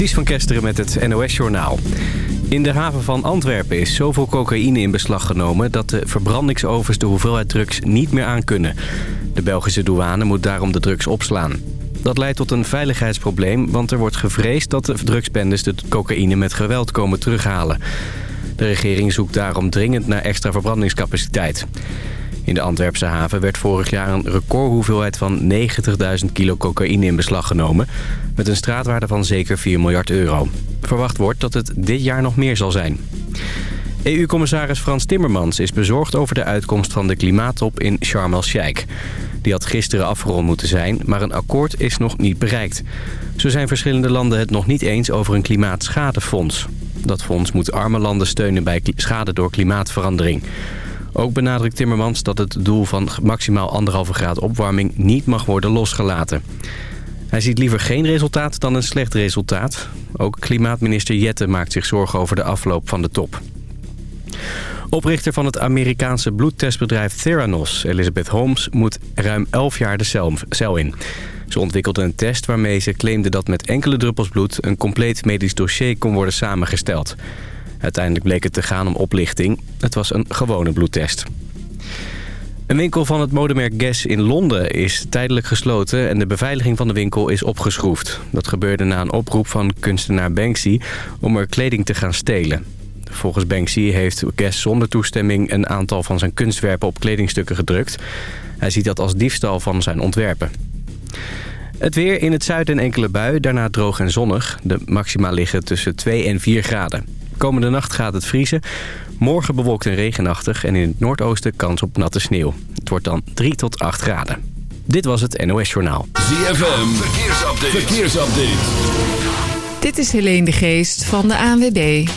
Ties van Kesteren met het NOS-journaal. In de haven van Antwerpen is zoveel cocaïne in beslag genomen... dat de verbrandingsovens de hoeveelheid drugs niet meer aankunnen. De Belgische douane moet daarom de drugs opslaan. Dat leidt tot een veiligheidsprobleem, want er wordt gevreesd... dat de drugsbendes de cocaïne met geweld komen terughalen. De regering zoekt daarom dringend naar extra verbrandingscapaciteit. In de Antwerpse haven werd vorig jaar een recordhoeveelheid van 90.000 kilo cocaïne in beslag genomen... met een straatwaarde van zeker 4 miljard euro. Verwacht wordt dat het dit jaar nog meer zal zijn. EU-commissaris Frans Timmermans is bezorgd over de uitkomst van de klimaattop in Sharm el-Sheikh. Die had gisteren afgerond moeten zijn, maar een akkoord is nog niet bereikt. Zo zijn verschillende landen het nog niet eens over een klimaatschadefonds. Dat fonds moet arme landen steunen bij schade door klimaatverandering. Ook benadrukt Timmermans dat het doel van maximaal anderhalve graad opwarming niet mag worden losgelaten. Hij ziet liever geen resultaat dan een slecht resultaat. Ook klimaatminister Jette maakt zich zorgen over de afloop van de top. Oprichter van het Amerikaanse bloedtestbedrijf Theranos, Elizabeth Holmes, moet ruim 11 jaar de cel, in. Ze ontwikkelde een test waarmee ze claimde dat met enkele druppels bloed een compleet medisch dossier kon worden samengesteld. Uiteindelijk bleek het te gaan om oplichting. Het was een gewone bloedtest. Een winkel van het modemerk Guess in Londen is tijdelijk gesloten... en de beveiliging van de winkel is opgeschroefd. Dat gebeurde na een oproep van kunstenaar Banksy om er kleding te gaan stelen. Volgens Banksy heeft Guess zonder toestemming een aantal van zijn kunstwerpen op kledingstukken gedrukt. Hij ziet dat als diefstal van zijn ontwerpen. Het weer in het zuiden enkele bui, daarna droog en zonnig. De maxima liggen tussen 2 en 4 graden. Komende nacht gaat het vriezen. Morgen bewolkt en regenachtig en in het noordoosten kans op natte sneeuw. Het wordt dan 3 tot 8 graden. Dit was het NOS Journaal. ZFM, verkeersupdate. verkeersupdate. Dit is Helene de Geest van de ANWB.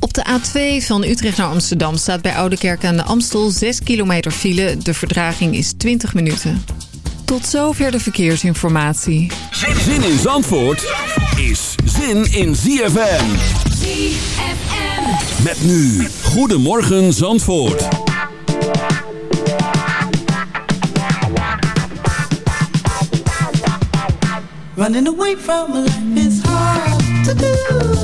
Op de A2 van Utrecht naar Amsterdam staat bij Oudekerk aan de Amstel 6 kilometer file. De verdraging is 20 minuten. Tot zover de verkeersinformatie. Zin in Zandvoort is zin in ZFM. ZFM. Met nu, Goedemorgen Zandvoort. Running away from life is hard to do.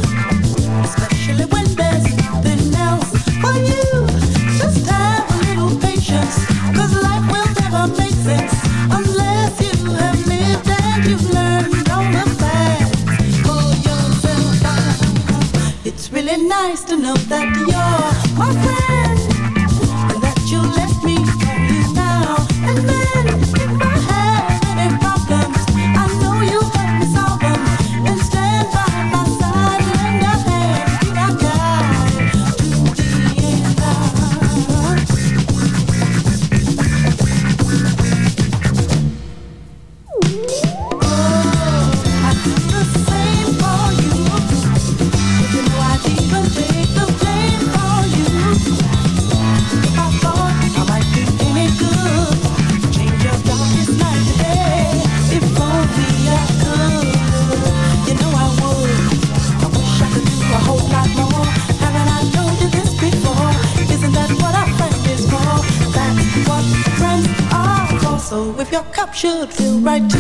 You're should feel right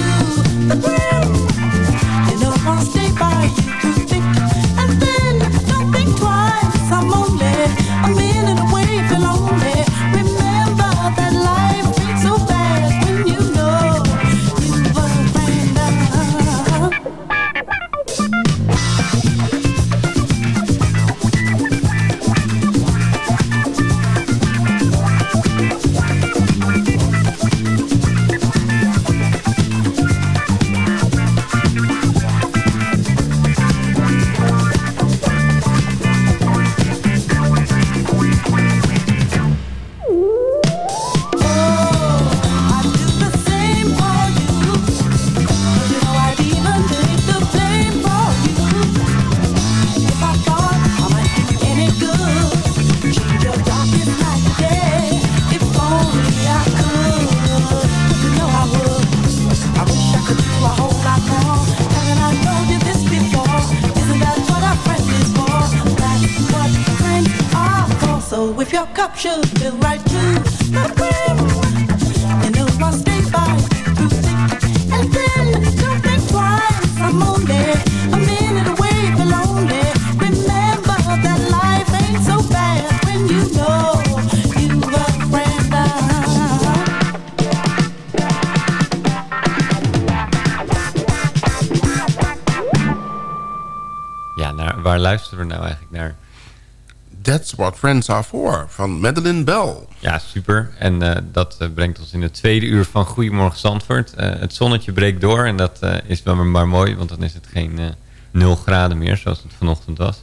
Friends Are For van Madeleine Bell. Ja, super. En eh, dat eh, brengt ons in het tweede uur van Goedemorgen Zandvoort. Eh, het zonnetje breekt door en dat is wel maar mooi, want dan is het geen eh 0 graden meer, zoals het vanochtend was.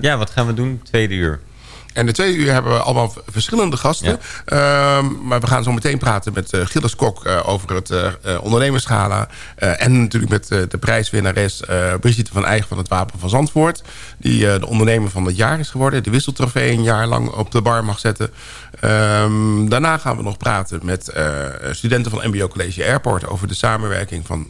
Ja, wat gaan we doen? Tweede uur. En de tweede uur hebben we allemaal verschillende gasten. Ehm, maar we gaan zo meteen praten met eh, Gilles Kok eh, over het eh, eh, ondernemerschala. En natuurlijk met de prijswinnares Brigitte van Eyck van het Wapen van Zandvoort. Die de ondernemer van het jaar is geworden. De wisseltrofee een jaar lang op de bar mag zetten. Ehm, daarna gaan we nog praten met studenten van MBO College Airport... over de samenwerking van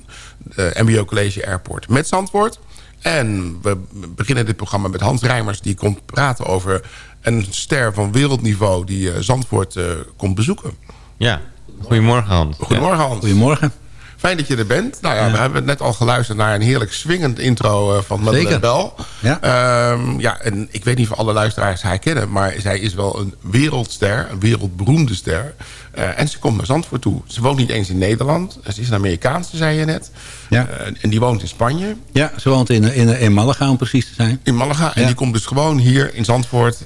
MBO College Airport met Zandvoort. En we beginnen dit programma met Hans Rijmers... die komt praten over een ster van wereldniveau... die eh, Zandvoort eh, komt bezoeken. Ja, goedemorgen Hans. Goedemorgen Hans. Goedemorgen. Fijn dat je er bent. Nou ja, we hebben net al geluisterd naar een heerlijk swingend intro eh, van Madeleine. Bell. Ja. Ehm, ja, en ik weet niet of alle luisteraars haar kennen... maar zij is wel een wereldster, een wereldberoemde ster. Eh, en ze komt naar Zandvoort toe. Ze woont niet eens in Nederland. Ze is een Amerikaanse, zei je net. Ja. Eh, en die woont in Spanje. Ja, ze woont in, in, in Malaga om precies te zijn. In Malaga. En Ja. die komt dus gewoon hier in Zandvoort...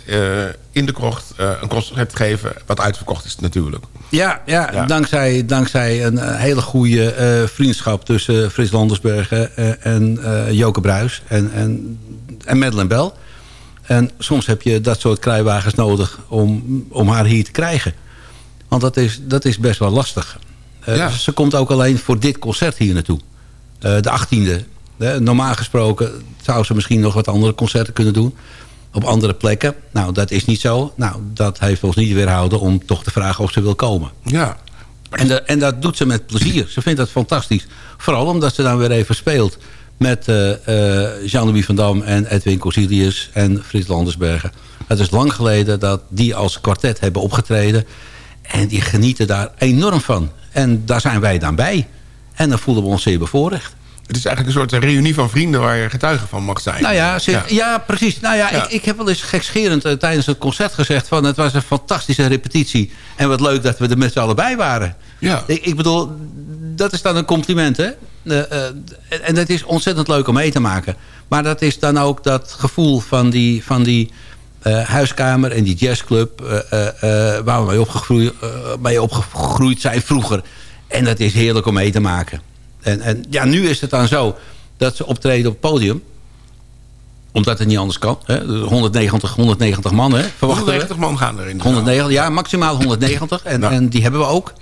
in de krocht een concert geven. Wat uitverkocht is natuurlijk. Ja, ja, Ja. Dankzij, dankzij een eh, hele goede eh, vriendschap tussen Frits Landersbergen eh, en eh, Joke Bruis en, en, en Madeleine Bell. En soms heb je dat soort kruiwagens nodig om, om haar hier te krijgen. Want dat is, dat is best wel lastig. Eh, Ja. Ze komt ook alleen voor dit concert hier naartoe. Eh, de 18e. Eh, normaal gesproken zou ze misschien nog wat andere concerten kunnen doen. Op andere plekken. Nou, dat is niet zo. Nou, dat heeft ons niet weerhouden om toch te vragen of ze wil komen. Ja. En, de- en dat doet ze met plezier. Ze vindt dat fantastisch. Vooral omdat ze dan weer even speelt met eh eh, Jean-Louis van Dam en Edwin Corsilius en Frits Landersbergen. Het is lang geleden dat die als kwartet hebben opgetreden. En die genieten daar enorm van. En daar zijn wij dan bij. En dan voelen we ons zeer bevoorrecht. Het is eigenlijk een soort reunie van vrienden... waar je getuige van mag zijn. Nou ja, ja. precies. Nou ja, Ja. Ik, ik heb wel eens gekscherend eh, tijdens het concert gezegd... van het was een fantastische repetitie. En wat leuk dat we er met z'n allen bij waren. Ja. Ik, ik bedoel, dat is dan een compliment, hè? Eh, eh, en- dat is ontzettend leuk om mee te maken. Maar dat is dan ook dat gevoel van die, van die huiskamer en die jazzclub... waar we mee opgegroeid, mee opgegroeid zijn vroeger. En dat is heerlijk om mee te maken. En, en ja, nu is het dan zo dat ze optreden op het podium omdat het niet anders kan. Hè? Dus 190, 190 man, hè? verwachten we. 190 man gaan erin. de zaal. 190, ja, maximaal 190. En, en die hebben we ook.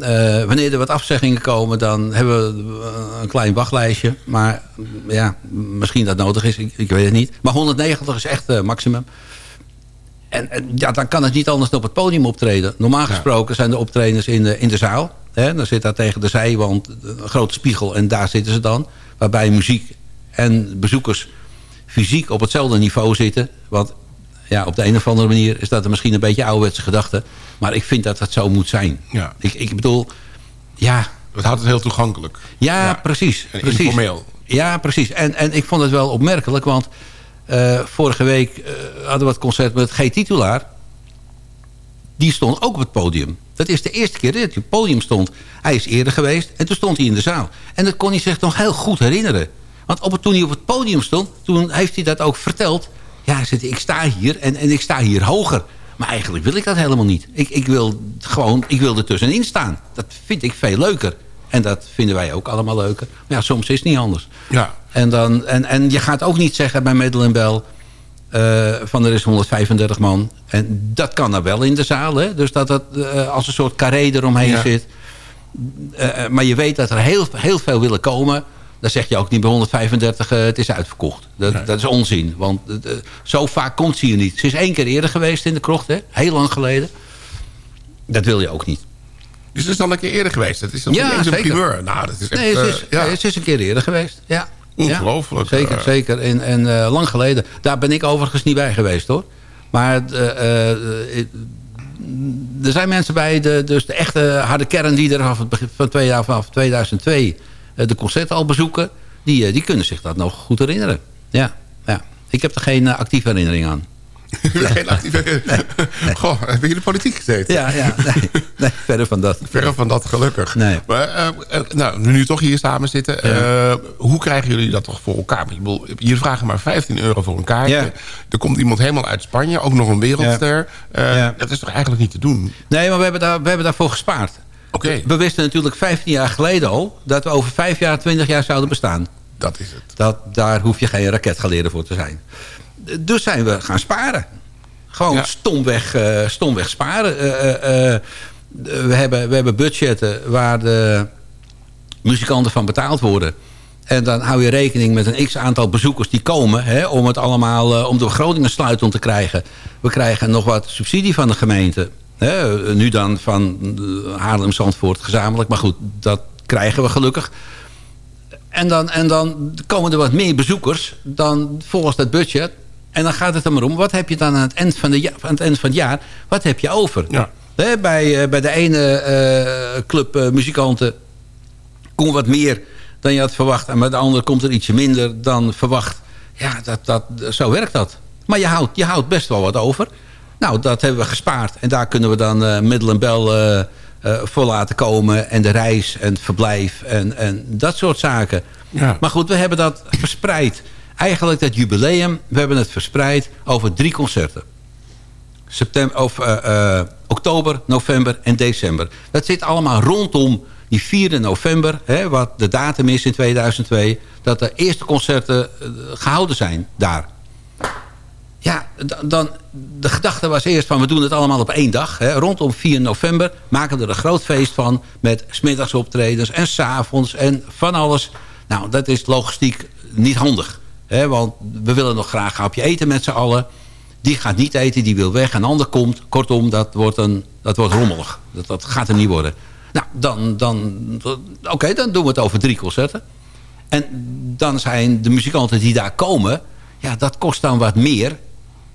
Eh, wanneer er wat afzeggingen komen, dan hebben we een klein wachtlijstje. Maar ja, misschien dat nodig is, ik, ik weet het niet. Maar 190 is echt eh, maximum. En, en ja, dan kan het niet anders dan op het podium optreden. Normaal gesproken zijn de optredens in de, in de zaal. Dan zit daar tegen de zijwand een grote spiegel en daar zitten ze dan. Waarbij muziek en bezoekers fysiek op hetzelfde niveau zitten. Want ja, op de een of andere manier is dat er misschien een beetje ouderwetse gedachte. Maar ik vind dat het zo moet zijn. Ja. Ik, ik bedoel, ja, Dat houdt het heel toegankelijk. ja, Ja. precies. En precies. informeel. Ja, precies. En, en ik vond het wel opmerkelijk, want eh, vorige week eh, hadden we het concert met G. Titulaar. Die stond ook op het podium. Dat is de eerste keer dat hij op het podium stond. Hij is eerder geweest en toen stond hij in de zaal. En dat kon hij zich nog heel goed herinneren. Want op het, toen hij op het podium stond, toen heeft hij dat ook verteld. Ja, zei, ik sta hier en, en ik sta hier hoger. Maar eigenlijk wil ik dat helemaal niet. Ik, ik wil gewoon, ik wil er tussenin staan. Dat vind ik veel leuker. En dat vinden wij ook allemaal leuker. Maar ja, soms is het niet anders. Ja. En, dan, en, en je gaat ook niet zeggen bij Madeleine Bell... eh, van er is 135 man. En dat kan er wel in de zaal. Hè? Dus dat het eh, als een soort carré eromheen Ja. zit. Eh, maar je weet dat er heel, heel veel willen komen. Dan zeg je ook niet bij 135 eh, het is uitverkocht. Dat, dat is onzin. Want zo vaak komt ze hier niet. Ze is één keer eerder geweest in de krocht. Hè? Heel lang geleden. Dat wil je ook niet. Dus dat is dan een keer eerder geweest. Dat is dan Ja, een primeur. Nou, dat is echt... Nee, ze is, ja. nee, ze is een keer eerder geweest. Ja. Ongelooflijk, zeker, eh. zeker. En, en eh, lang geleden. Daar ben ik overigens niet bij geweest hoor. Maar eh, er zijn mensen bij, de, dus de echte harde kern die er van twee jaar, vanaf 2002 eh, de concerten al bezoeken. Die, die kunnen zich dat nog goed herinneren. Ja, ja. Ik heb er geen actieve herinnering aan. Geen actieve... Goh, heb je in de politiek gezeten? Ja, ja nee, nee, verder van dat. Verre van dat, gelukkig. Nee. Maar, eh, eh, nou, nu nu toch hier samen zitten. eh, hoe krijgen jullie dat toch voor elkaar? Ik bedoel, jullie vragen maar 15 euro voor een kaartje. Ja. Er komt iemand helemaal uit Spanje. Ook nog een wereldster. Ja. Dat is toch eigenlijk niet te doen? Nee, maar we hebben, daar, we hebben daarvoor gespaard. Oké, We wisten natuurlijk 15 jaar geleden al... dat we over 5 jaar, 20 jaar zouden bestaan. dat is het. Dat, daar hoef je geen raketgeleerde voor te zijn. Dus zijn we gaan sparen. Gewoon Ja. stomweg, eh, stomweg sparen. Eh, eh, we, hebben, we hebben budgetten waar de muzikanten van betaald worden. En dan hou je rekening met een x-aantal bezoekers die komen... Hè, om het allemaal, om de begrotingen sluitend te krijgen. We krijgen nog wat subsidie van de gemeente. Hè, nu dan van Haarlem-Zandvoort gezamenlijk. Maar goed, dat krijgen we gelukkig. En dan, en dan komen er wat meer bezoekers dan volgens dat budget. En dan gaat het er maar om, wat heb je dan aan het eind van, de aan het, eind van het jaar... wat heb je over? Ja. Bij, eh, bij de ene eh, club eh, muzikanten komt wat meer dan je had verwacht. En bij de andere komt er ietsje minder dan verwacht. Ja, dat, dat, zo werkt dat. Maar je houdt, je houdt best wel wat over. Nou, dat hebben we gespaard. En daar kunnen we dan middel en bel voor laten komen. En de reis en het verblijf en, en dat soort zaken. Ja. Maar goed, we hebben dat verspreid. Eigenlijk dat jubileum, we hebben het verspreid over drie concerten. September, of, eh, eh, oktober, november en december. Dat zit allemaal rondom die 4 november, hè, wat de datum is in 2002... dat de eerste concerten eh, gehouden zijn daar. Ja, dan, de gedachte was eerst van we doen het allemaal op één dag. Hè, rondom 4 november maken we er een groot feest van... met smiddagsoptredens en s'avonds en van alles. Nou, dat is logistiek niet handig. Hè, want we willen nog graag een hapje eten met z'n allen. Die gaat niet eten, die wil weg. Een ander komt. Kortom, dat wordt, een, dat wordt rommelig. Dat, dat gaat er niet worden. Nou, dan, dan, oké, dan doen we het over drie concerten. En dan zijn de muzikanten die daar komen... ja, dat kost dan wat meer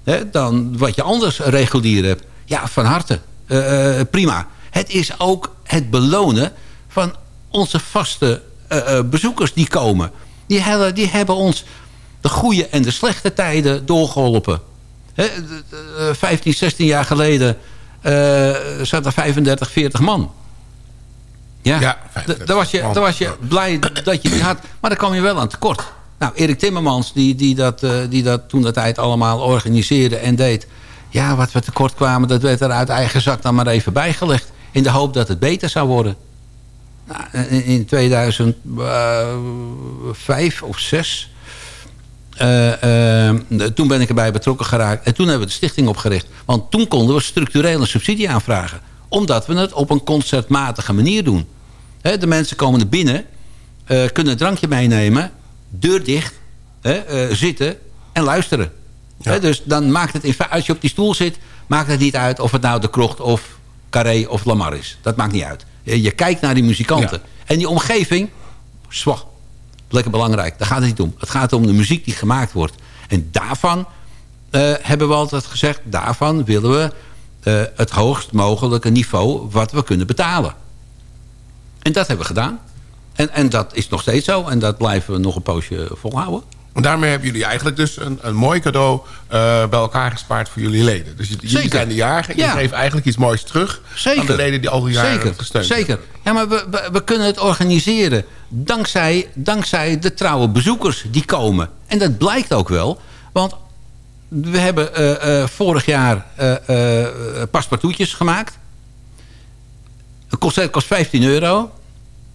hè, dan wat je anders regulier hebt. Ja, van harte. Eh, eh, prima. Het is ook het belonen van onze vaste eh, bezoekers die komen. Die die hebben ons de goede en de slechte tijden doorgeholpen. Eh, 15, 16 jaar geleden eh zat er 35, 40 man. Ja, Ja, D- 35 daar was, je, daar was je blij dat je die had. Maar dan kwam je wel aan tekort. Nou, Erik Timmermans, die, die, dat, eh, die dat toen de tijd allemaal organiseerde en deed. Ja, wat we tekort kwamen, dat werd er uit eigen zak dan maar even bijgelegd. In de hoop dat het beter zou worden. Nou, in, in 2005 of 6 eh, eh, toen ben ik erbij betrokken geraakt. En toen hebben we de stichting opgericht. Want toen konden we structureel een subsidie aanvragen. Omdat we het op een concertmatige manier doen. De mensen komen er binnen. eh, kunnen een drankje meenemen. Deur dicht. zitten en luisteren. Dus dan maakt het in als je op die stoel zit... maakt het niet uit of het nou de krocht of Carré of Lamar is. Dat maakt niet uit. Je, je kijkt naar die muzikanten. En die omgeving, zwak. Lekker belangrijk. Daar gaat het niet om. Het gaat om de muziek die gemaakt wordt. En daarvan eh, hebben we altijd gezegd... daarvan willen we eh, het hoogst mogelijke niveau... wat we kunnen betalen. En dat hebben we gedaan. En, en dat is nog steeds zo. En dat blijven we nog een poosje volhouden. En daarmee hebben jullie eigenlijk dus een, een mooi cadeau eh, bij elkaar gespaard voor jullie leden. Dus jullie Zeker. zijn de jarigen. Je Ja. geeft eigenlijk iets moois terug Zeker. aan de leden die al die jaren Zeker, gesteund. Zeker. Ja, maar we, we, we kunnen het organiseren dankzij, dankzij de trouwe bezoekers die komen. En dat blijkt ook wel. Want we hebben eh, eh, vorig jaar paspartoutjes gemaakt. Een concert kost 15 euro.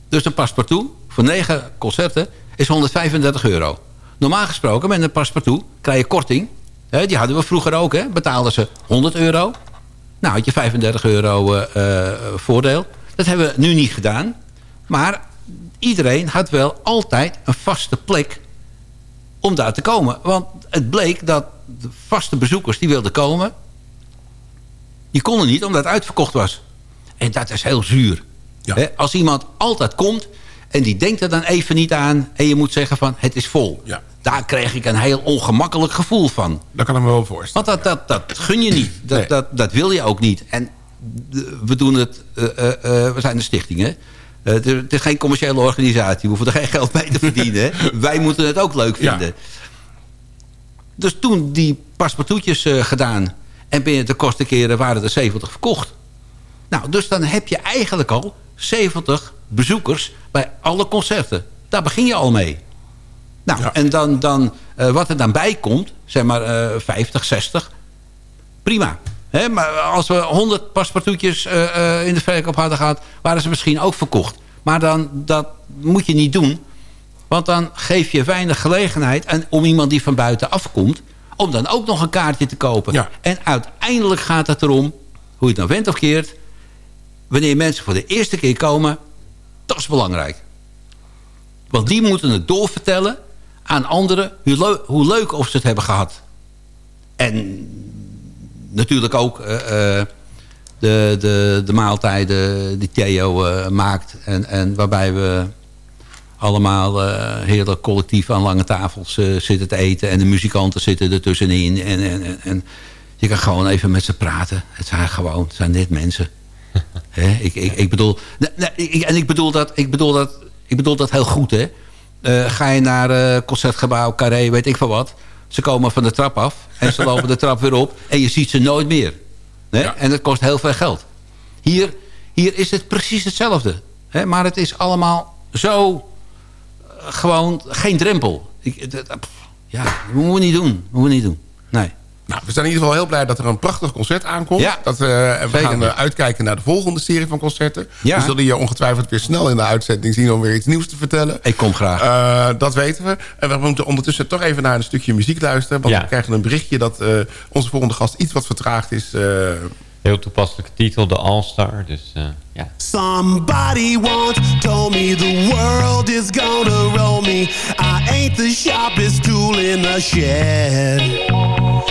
Dus een paspartout voor 9 concerten is 135 euro. Normaal gesproken met een paspartout krijg je korting. Hè, die hadden we vroeger ook. Hè. Betaalden ze 100 euro. Nou had je 35 euro eh, eh, voordeel. Dat hebben we nu niet gedaan. Maar iedereen had wel altijd een vaste plek om daar te komen. Want het bleek dat de vaste bezoekers die wilden komen... die konden niet omdat het uitverkocht was. En dat is heel zuur. Ja. Als iemand altijd komt en die denkt er dan even niet aan... en je moet zeggen van het is vol. Ja. Daar kreeg ik een heel ongemakkelijk gevoel van. Dat kan ik me wel voorstellen. Want dat, dat, dat gun je niet. Dat, Nee. dat, dat wil je ook niet. En we doen het... eh, eh, eh, we zijn een stichting, hè? Het, is, het is geen commerciële organisatie. We hoeven er geen geld mee te verdienen. Wij moeten het ook leuk Ja. vinden. Dus toen die paspartoutjes gedaan. En binnen de kosten keren waren er 70 verkocht. Nou, dus dan heb je eigenlijk al 70 bezoekers bij alle concerten. Daar begin je al mee. Nou, Ja. en dan, dan, eh, wat er dan bij komt, zeg maar eh 50, 60, prima. Hè, maar als we 100 paspartoutjes eh, eh, in de verkoop hadden gehad... waren ze misschien ook verkocht. Maar dan, dat moet je niet doen. Want dan geef je weinig gelegenheid... En om iemand die van buiten afkomt... om dan ook nog een kaartje te kopen. Ja. En uiteindelijk gaat het erom... hoe je het nou went of keert... wanneer mensen voor de eerste keer komen... dat is belangrijk. Want die moeten het doorvertellen aan anderen... hoe, hoe leuk of ze het hebben gehad. En natuurlijk ook eh, eh, de, de, de maaltijden die Theo eh, maakt. En, en waarbij we allemaal heerlijk collectief aan lange tafels zitten te eten. En de muzikanten zitten er tussenin. En, en, en, en je kan gewoon even met ze praten. Het zijn gewoon, het zijn net mensen. Ik, ik, ik bedoel, ik- en ik bedoel dat, ik bedoel dat, ik bedoel dat heel goed, hè? Eh, ga je naar eh, concertgebouw, carré, weet ik veel wat. Ze komen van de trap af en ze lopen de trap weer op en je ziet ze nooit meer. Ja. En dat kost heel veel geld. Hier, hier is het precies hetzelfde. Hè? Maar het is allemaal zo eh, gewoon geen drempel. Ik, dat- dat- pff, ja, dat moeten we niet doen. Dat moeten we niet doen. Nee. Nou, we zijn in ieder geval heel blij dat er een prachtig concert aankomt. Ja, dat, eh, en we gaan eh, uitkijken naar de volgende serie van concerten. Ja. We zullen je ongetwijfeld weer snel in de uitzending zien... om weer iets nieuws te vertellen. Ik kom graag. Eh, dat weten we. En we moeten ondertussen toch even naar een stukje muziek luisteren. Want Ja. we krijgen een berichtje dat eh, onze volgende gast iets wat vertraagd is. eh, Heel toepasselijke titel, de All-Star. Dus eh, ja. Somebody once told me the world is gonna roll me. I ain't the sharpest tool in the shed.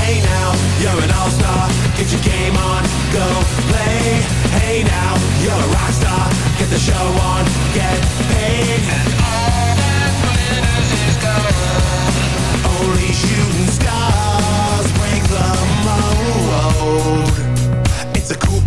Hey now, you're an all-star. Get your game on, go play. Hey now, you're a rock star. Get the show on, get paid. And all that glitters is gold. Only shooting stars break the mold.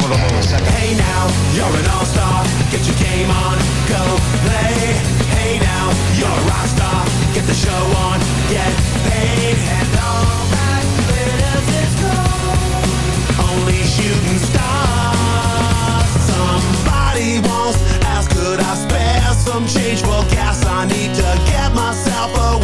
Hey now, you're an all-star. Get your game on, go play. Hey now, you're a rock star. Get the show on, get paid. And all that glitters is gold. Only shooting stars. Somebody once asked, could I spare some change for gas? I need to get myself away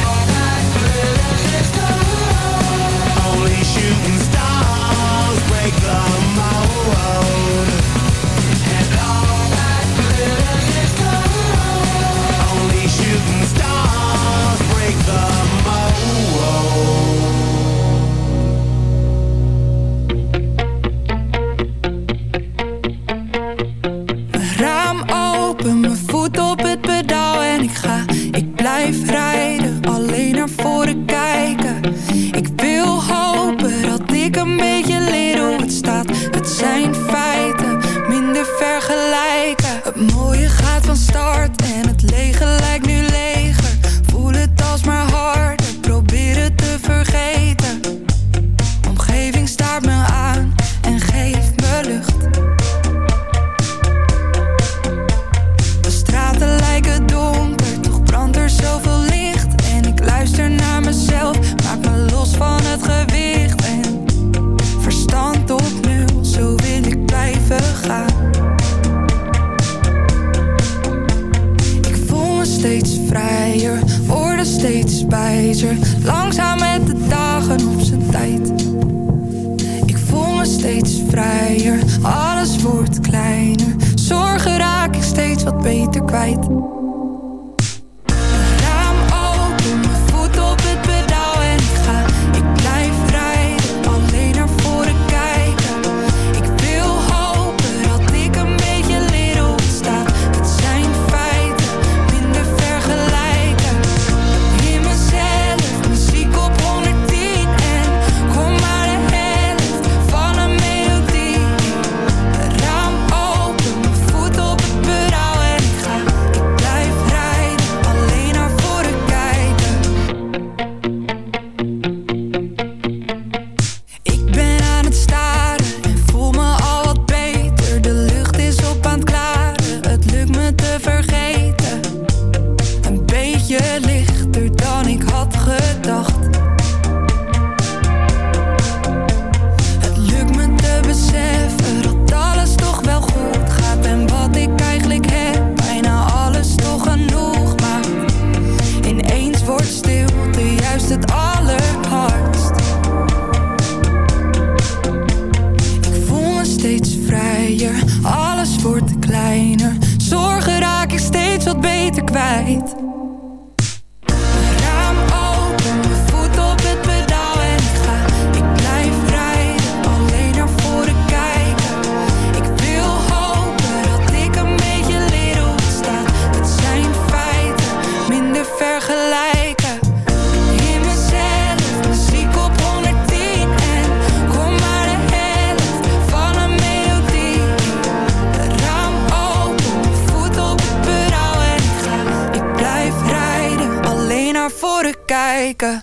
beter kwijt.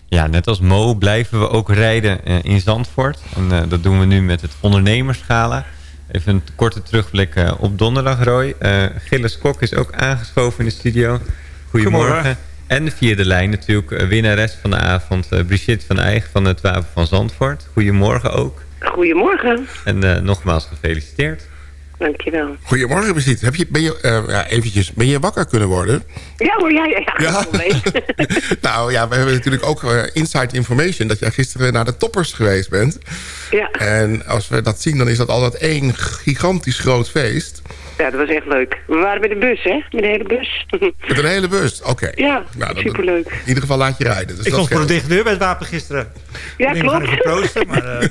Ja, net als Mo blijven we ook rijden eh, in Zandvoort. En eh, dat doen we nu met het ondernemerschala. Even een korte terugblik eh, op donderdag, Roy. Eh, Gilles Kok is ook aangeschoven in de studio. Goedemorgen. Goedemorgen. En via de lijn natuurlijk winnares van de avond, eh, Brigitte van Eigen van het Wapen van Zandvoort. Goedemorgen ook. Goedemorgen, En eh, nogmaals gefeliciteerd. Dankjewel. Goedemorgen, Brigitte. Heb je, ben, je, eh, ja, eventjes, ben je wakker kunnen worden? Ja hoor, ja, ja, nou ja, we hebben natuurlijk ook eh, inside information... dat jij gisteren naar de toppers geweest bent. ja. En als we dat zien, dan is dat altijd één gigantisch groot feest. ja, dat was echt leuk. We waren met de bus, hè? Met de hele bus. Met een hele bus. Oké. Ja, Nou, dat- superleuk. In ieder geval laat je rijden. Dus Ik stond voor de dichte deur bij het wapen gisteren. Ja, Ik klopt. proosten, maar... eh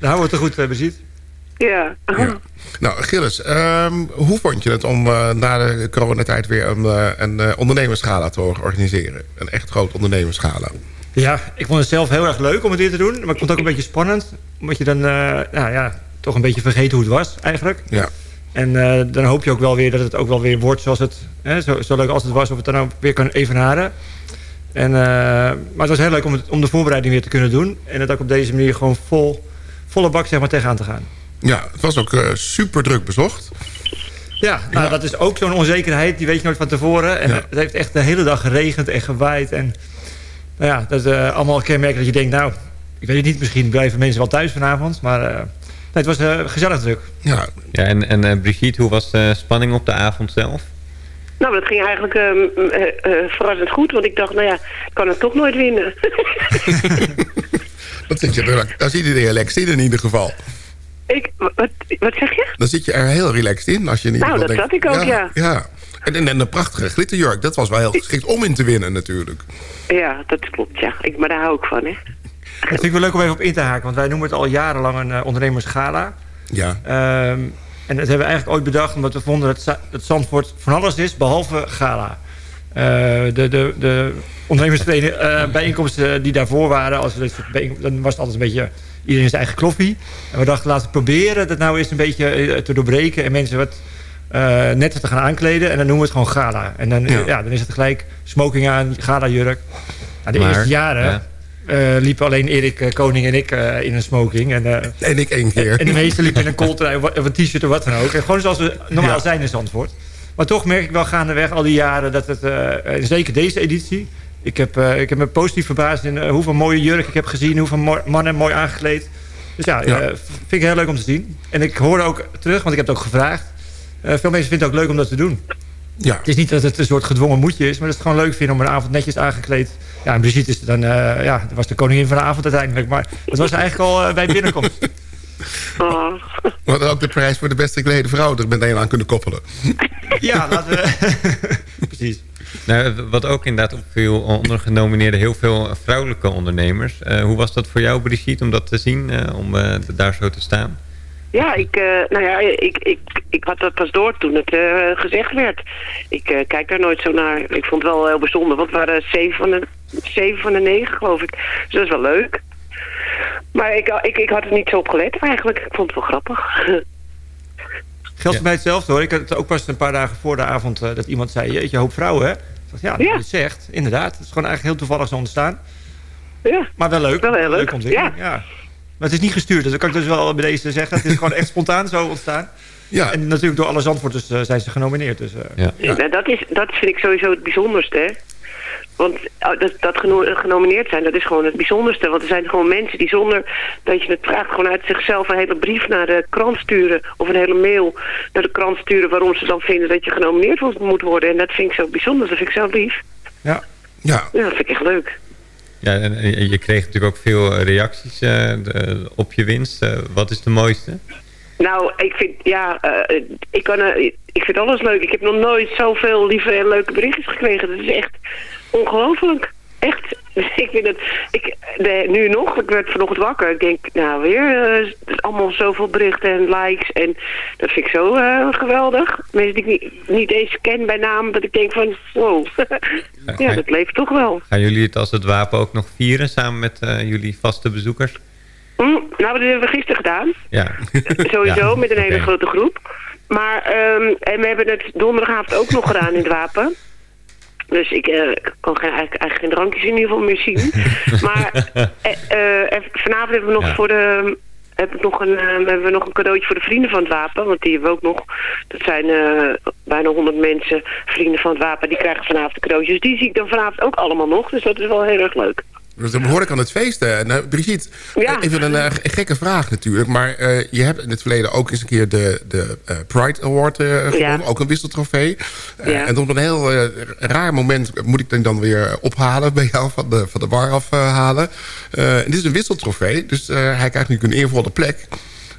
we het er goed, uh, Brigitte. Ja. Ja. Nou, Gilles, ehm, hoe vond je het om eh, na de coronatijd weer een, eh, een eh, ondernemerschala te organiseren? Een echt groot ondernemerschala. Ja, ik vond het zelf heel erg leuk om het weer te doen. Maar ik vond het ook een beetje spannend. Omdat je dan eh, nou ja, toch een beetje vergeet hoe het was eigenlijk. Ja. En eh, dan hoop je ook wel weer dat het ook wel weer wordt zoals het... Hè, zo, zo leuk als het was, of het dan ook weer kan evenaren. En, eh, maar het was heel leuk om, het, om de voorbereiding weer te kunnen doen. En het ook op deze manier gewoon vol, volle bak zeg maar, tegenaan te gaan. Ja, het was ook eh, super druk bezocht. Ja, nou, Ja. dat is ook zo'n onzekerheid. Die weet je nooit van tevoren. En Ja. het heeft echt de hele dag geregend en gewaaid. En nou ja, dat is eh, allemaal kenmerken dat je denkt... nou, ik weet het niet, misschien blijven mensen wel thuis vanavond. Maar eh, nee, het was gezellig druk. Ja, Ja, en, en eh, Brigitte, hoe was de spanning op de avond zelf? Nou, dat ging eigenlijk ehm, eh, eh, verrassend goed. Want ik dacht, nou ja, ik kan het toch nooit winnen. dat zit je daar zit je er relaxed in in ieder geval. Ik, wat, wat zeg je? Dan zit je er heel relaxed in. Als je in Nou, dat denkt, zat ik ook, ja. ja. En, en, en een prachtige glitterjurk. Dat was wel heel geschikt om in te winnen natuurlijk. Ja, dat klopt, ja. Ik, maar daar hou ik van, hè. Dat vind ik wel leuk om even op in te haken. Want wij noemen het al jarenlang een eh, ondernemersgala. Ja. Ehm, En dat hebben we eigenlijk ooit bedacht omdat we vonden dat, dat Zandvoort van alles is behalve gala. Eh, de, de, de ondernemersbijeenkomsten die daarvoor waren, als we dit dan was het altijd een beetje iedereen zijn eigen kloffie. En we dachten, laten we proberen dat nou eens een beetje eh, te doorbreken en mensen wat eh, netter te gaan aankleden. En dan noemen we het gewoon gala. En dan, ja. dan is het gelijk smoking aan, gala jurk. Nou, de Maar, eerste jaren ja. eh, liepen alleen Erik Koning en ik in een smoking. En, En ik één keer. en de meesten liepen in een kooltrui of een t-shirt of wat dan ook. En gewoon zoals we normaal Ja. zijn in Zandvoort. Maar toch merk ik wel gaandeweg al die jaren dat het, en zeker deze editie... Ik heb, eh, ik heb me positief verbaasd in eh, hoeveel mooie jurk ik heb gezien. Hoeveel mo- mannen mooi aangekleed. Dus ja, Ja. eh, vind ik heel leuk om te zien. En ik hoorde ook terug, want ik heb het ook gevraagd. eh, veel mensen vinden het ook leuk om dat te doen. Ja. Het is niet dat het een soort gedwongen moedje is, maar dat het gewoon leuk vinden om een avond netjes aangekleed. Ja, en Brigitte is dan, eh, ja, dat was de koningin van de avond uiteindelijk. Maar dat was eigenlijk al eh, bij binnenkomst. Oh. Hadden ook de prijs voor de beste geklede vrouw er meteen aan kunnen koppelen. Ja, laten we... Precies. Nou, wat ook inderdaad opviel onder genomineerden heel veel vrouwelijke ondernemers. Eh, hoe was dat voor jou, Brigitte, om dat te zien, eh, om eh, daar zo te staan? Ja, ik, eh, nou ja, ik, ik, ik had dat pas door toen het eh, gezegd werd. Ik eh, kijk daar nooit zo naar. Ik vond het wel heel bijzonder, want het waren zeven van de, zeven van de negen, geloof ik. Dus dat is wel leuk. Maar ik, ik, ik had er niet zo op gelet eigenlijk. Ik vond het wel grappig. Geldt Ja. voor mij hetzelfde hoor. Ik had het ook pas een paar dagen voor de avond dat iemand zei... Jeetje, hoop vrouwen hè? Ja, dat Ja. je het zegt. Inderdaad. Het is gewoon eigenlijk heel toevallig zo ontstaan. Ja, Maar wel leuk. Wel heel leuk, ontwikkeling. Ja. Maar het is niet gestuurd. Dus dat kan ik dus wel bij deze zeggen. Het is gewoon echt spontaan zo ontstaan. Ja, En natuurlijk door alle Zandvoorters eh, zijn ze genomineerd. Dus, eh, Ja. Ja. Nou, dat, is, dat vind ik sowieso het bijzonderste. Hè? Want oh, dat, dat geno- genomineerd zijn, dat is gewoon het bijzonderste. Want er zijn gewoon mensen die zonder dat je het vraagt... gewoon uit zichzelf een hele brief naar de krant sturen... of een hele mail naar de krant sturen... waarom ze dan vinden dat je genomineerd wordt- moet worden. En dat vind ik zo bijzonder. Dat vind ik zo lief. ja. ja. Ja, dat vind ik echt leuk. Ja, en, je kreeg natuurlijk ook veel reacties eh, op je winst. Eh, wat is de mooiste? Nou, ik vind, ja, eh, ik, kan, eh, ik vind alles leuk. Ik heb nog nooit zoveel lieve en leuke berichtjes gekregen. Dat is echt ongelooflijk. Echt. Ik vind het, ik, nu nog, ik werd vanochtend wakker. Ik denk, nou weer, eh, is allemaal zoveel berichten en likes. En dat vind ik zo eh, geweldig. Mensen die ik niet, niet eens ken bij naam, dat ik denk van, wow. ja, dat leeft toch wel. Gaan jullie het als het wapen ook nog vieren samen met eh, jullie vaste bezoekers? Hm, nou, dat hebben we gisteren gedaan. Ja. Sowieso, Ja, met een hele grote groep. Maar, ehm, en we hebben het donderdagavond ook nog gedaan in het wapen. Dus ik eh, kan geen, eigenlijk, eigenlijk geen drankjes in ieder geval meer zien. maar eh, eh, vanavond hebben we nog Ja. voor de... Heb ik nog een, eh, hebben we nog een cadeautje voor de vrienden van het wapen. Want die hebben we ook nog. Dat zijn bijna 100 mensen, vrienden van het wapen. Die krijgen vanavond de cadeautjes. Die zie ik dan vanavond ook allemaal nog. Dus dat is wel heel erg leuk. Dus dan hoor ik aan het feesten. Nou, Brigitte, Ja. even een eh, gekke vraag natuurlijk. Maar eh, je hebt in het verleden ook eens een keer de, de eh, Pride Award eh, gewonnen. Ja. Ook een wisseltrofee. Eh, Ja. En op een heel eh, raar moment moet ik dan, dan weer ophalen bij jou. Van de, van de bar afhalen. Eh, en dit is een wisseltrofee. Dus eh, hij krijgt nu een eervolle plek.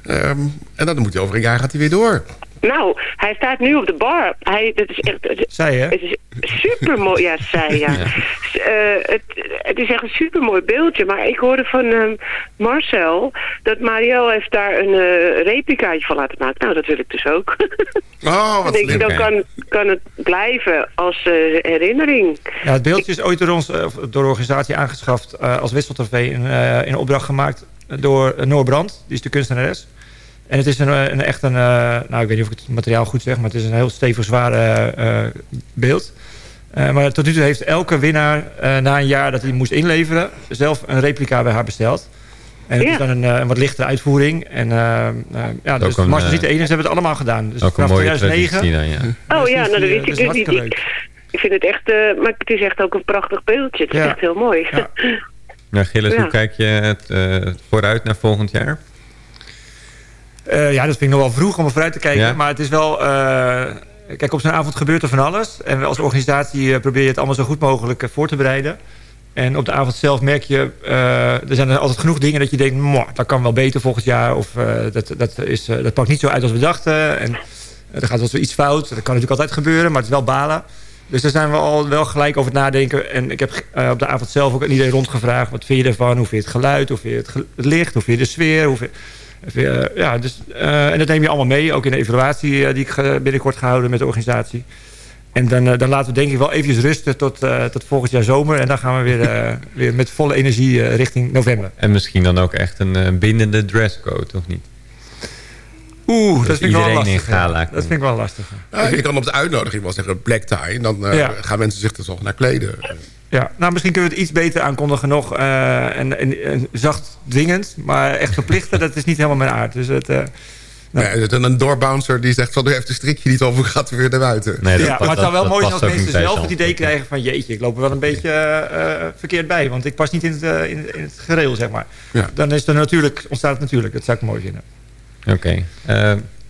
Ehm, en dan moet hij over een jaar gaat hij weer door. Nou, hij staat nu op de bar. Hij, dat is echt... het- Zij hè? Het is super mooi. Ja, zij, ja. Eh, het, het is echt een super mooi beeldje. Maar ik hoorde van ehm, Marcel dat Marielle heeft daar een eh replicaatje van laten maken. Nou, dat wil ik dus ook. Oh, Dan wat denk dan kan, kan het blijven als eh, herinnering. Ja, het beeldje is ooit door, ons, eh, door de organisatie aangeschaft eh, als wisseltrofee in, eh, in opdracht gemaakt door Noor Brand. Die is de kunstenares. En het is een, eh, een echt een, eh, nou ik weet niet of ik het materiaal goed zeg, maar het is een heel stevig zware eh, beeld. Eh, maar tot nu toe heeft elke winnaar eh, na een jaar dat hij moest inleveren zelf een replica bij haar besteld. En het Ja. is dan een, eh, een wat lichtere uitvoering. En eh, ja, dus een, Mars is niet de enige, ze hebben het allemaal gedaan. Dus ook een vanaf mooie 2009. traditie dan, ja. Oh ja, nou dat wist ik dus niet. Ik, leuk. ik vind het echt, eh, maar het is echt ook een prachtig beeldje. Het is Ja. echt heel mooi. Ja. Nou, Gilles, Ja. hoe kijk je het eh, vooruit naar volgend jaar? Eh, ja, dat vind ik nog wel vroeg om er vooruit te kijken. Ja? Maar het is wel... eh, kijk, op zo'n avond gebeurt er van alles. En als organisatie eh, probeer je het allemaal zo goed mogelijk voor te bereiden. En op de avond zelf merk je... er zijn er altijd genoeg dingen dat je denkt... "Mwah, dat kan wel beter volgend jaar. Of dat, dat, is, dat pakt niet zo uit als we dachten. En er gaat wel zoiets fout. Dat kan natuurlijk altijd gebeuren, maar het is wel balen. Dus daar zijn we al wel gelijk over het nadenken. En ik heb op de avond zelf ook aan iedereen rondgevraagd. Wat vind je ervan? Hoe vind je het geluid? Hoe vind je het, licht? Hoe vind je de sfeer? Hoe vind- Even, ja, dus, eh, en dat neem je allemaal mee, ook in de evaluatie eh, die ik binnenkort ga houden met de organisatie. En dan, eh, dan laten we denk ik wel eventjes rusten tot, eh, tot volgend jaar zomer. En dan gaan we weer, eh, weer met volle energie eh, richting november. En misschien dan ook echt een eh, bindende dresscode, of niet? Oeh, dat, Dat vind ik wel lastig. Dat vind ik wel lastig. Ja, je kan op de uitnodiging wel zeggen black tie. En dan eh, Ja. gaan mensen zich er toch naar kleden. Ja, nou misschien kunnen we het iets beter aankondigen nog. eh, en, en, en zacht dwingend, maar echt verplichten, dat is niet helemaal mijn aard. Dus het, eh, Nou, een doorbouncer die zegt van... nu heeft de strikje niet over, gaat weer naar buiten. Nee, ja, maar het zou wel mooi zijn als mensen zelf het idee krijgen van... jeetje, ik loop er wel een beetje eh, verkeerd bij. Want ik pas niet in het, in, in het gereel, zeg maar. Ja. Dan is er natuurlijk, ontstaat het natuurlijk. Dat zou ik mooi vinden. Oké,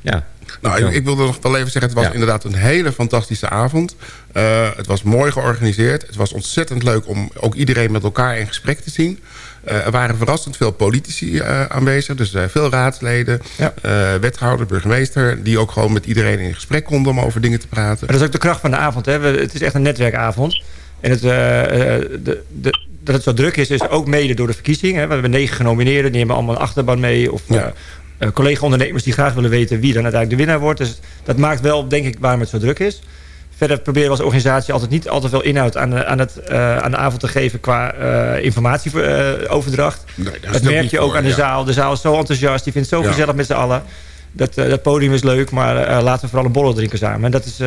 ja. Nou, ik, ik wilde nog wel even zeggen, het was Ja. inderdaad een hele fantastische avond. Eh, het was mooi georganiseerd. Het was ontzettend leuk om ook iedereen met elkaar in gesprek te zien. Eh, er waren verrassend veel politici eh, aanwezig. Dus veel raadsleden, Ja. wethouder, burgemeester... die ook gewoon met iedereen in gesprek konden om over dingen te praten. Maar dat is ook de kracht van de avond. Hè. We- het is echt een netwerkavond. En het, de, de, dat het zo druk is, is ook mede door de verkiezing. Hè. We hebben negen genomineerden, die hebben allemaal een achterban mee. Of Ja. Eh, collega-ondernemers die graag willen weten wie dan uiteindelijk de winnaar wordt. Dus dat maakt wel, denk ik, waarom het zo druk is. Verder proberen we als organisatie altijd niet altijd veel inhoud aan de, aan het, eh, aan de avond te geven qua eh, informatieoverdracht. Nee, dat merk je ook voor, aan de ja. zaal. De zaal is zo enthousiast, die vindt het zo Ja. gezellig met z'n allen. Dat, dat podium is leuk, maar laten we vooral een borrel drinken samen. En dat is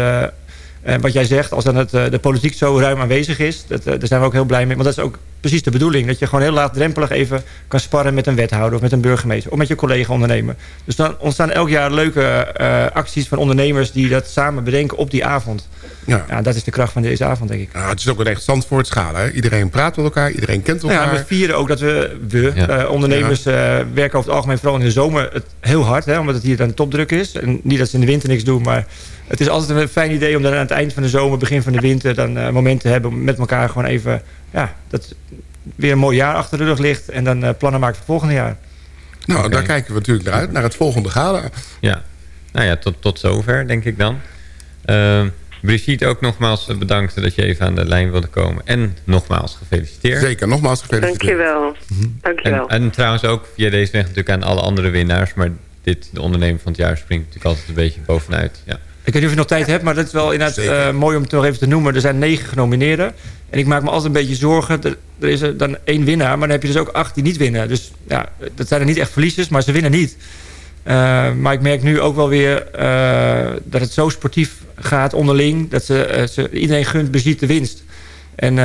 eh, wat jij zegt, als dan het, eh, de politiek zo ruim aanwezig is... Dat, eh, daar zijn we ook heel blij mee. Want dat is ook precies de bedoeling. Dat je gewoon heel laagdrempelig even kan sparren met een wethouder... of met een burgemeester of met je collega-ondernemer. Dus dan ontstaan elk jaar leuke acties van ondernemers... die dat samen bedenken op die avond. Ja. Ja, dat is de kracht van deze avond, denk ik. Nou, het is ook een echt Zandvoortschalen. Hè? Iedereen praat met elkaar, iedereen kent Nou elkaar. ja, we vieren ook dat we, we Ja. ondernemers werken over het algemeen vooral in de zomer het heel hard. Hè, omdat het hier dan topdruk is. En niet dat ze in de winter niks doen, maar het is altijd een fijn idee om dan aan het eind van de zomer, begin van de winter, dan eh, een moment te hebben om met elkaar gewoon even, ja, dat weer een mooi jaar achter de rug ligt. En dan eh, plannen maken voor volgende jaar. nou, daar kijken we natuurlijk naar uit, naar het volgende gala. Ja, nou ja, tot, tot zover denk ik dan. Uh, Brigitte ook nogmaals bedankt dat je even aan de lijn wilde komen. En nogmaals gefeliciteerd. Zeker, nogmaals gefeliciteerd. Dankjewel. Dankjewel. En, en trouwens ook via deze weg natuurlijk aan alle andere winnaars. Maar dit, de ondernemer van het jaar, springt natuurlijk altijd een beetje bovenuit. Ja. Ik weet niet of je nog tijd hebt, maar dat is wel inderdaad eh, mooi om het nog even te noemen. Er zijn negen genomineerden. En ik maak me altijd een beetje zorgen. Er, er is er dan één winnaar, maar dan heb je dus ook acht die niet winnen. Dus ja, dat zijn er niet echt verliezers, maar ze winnen niet. Eh, maar ik merk nu ook wel weer eh, dat het zo sportief gaat onderling. Dat ze, ze, iedereen gunt beziet de winst. En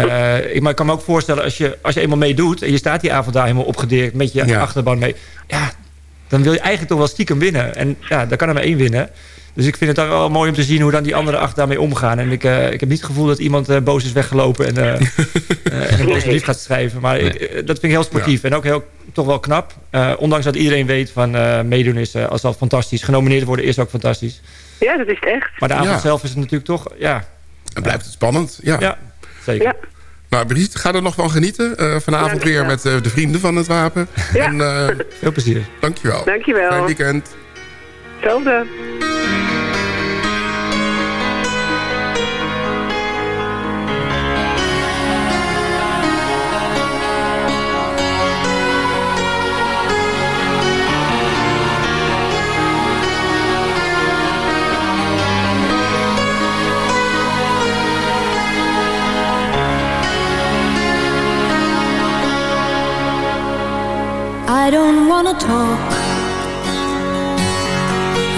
ik, maar ik kan me ook voorstellen, als je, als je eenmaal meedoet... en je staat die avond daar helemaal opgedirkt met je Ja. achterban mee... ja, dan wil je eigenlijk toch wel stiekem winnen. En ja, daar kan er maar één winnen. Dus ik vind het dan wel mooi om te zien hoe dan die andere acht daarmee omgaan. En ik, eh, ik heb niet het gevoel dat iemand eh, boos is weggelopen en, eh, eh, en een boze brief gaat schrijven. Maar ik, dat vind ik heel sportief en ook heel, toch wel knap. Eh, ondanks dat iedereen weet van eh, meedoen is eh, als al fantastisch. Genomineerd worden is ook fantastisch. Ja, dat is het echt. Maar de avond Ja. zelf is het natuurlijk toch, ja, En blijft het spannend. Ja. ja zeker. Ja. Nou, Brigitte, ga er nog van genieten. Eh, vanavond Ja, weer met eh, de vrienden van het wapen. Ja. En eh, Veel plezier. dankjewel. Dankjewel. Fijn weekend. Hetzelfde.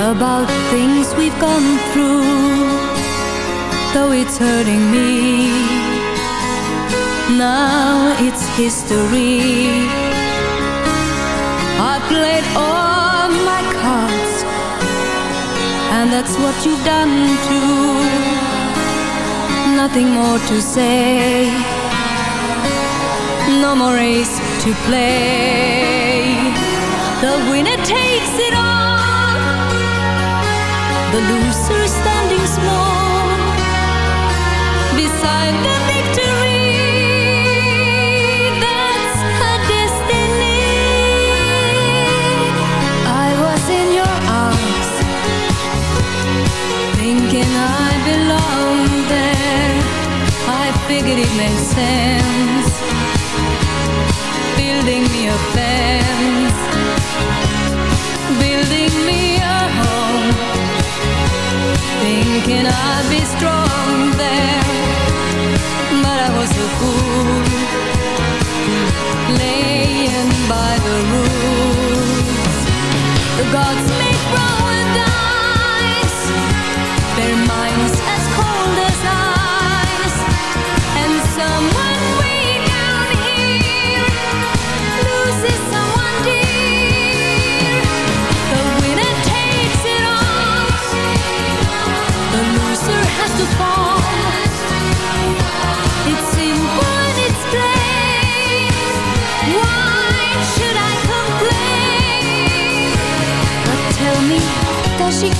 About things we've gone through, though it's hurting me. Now it's history. I've played all my cards, and that's what you've done too. Nothing more to say no more race to play. The winner takes it all. The loser standing small beside the victory. That's destiny. I was in your arms, thinking I there. I figured it made sense thinking I'd be strong there, but I was a fool, laying by the rules. The gods make roll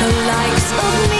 The likes of me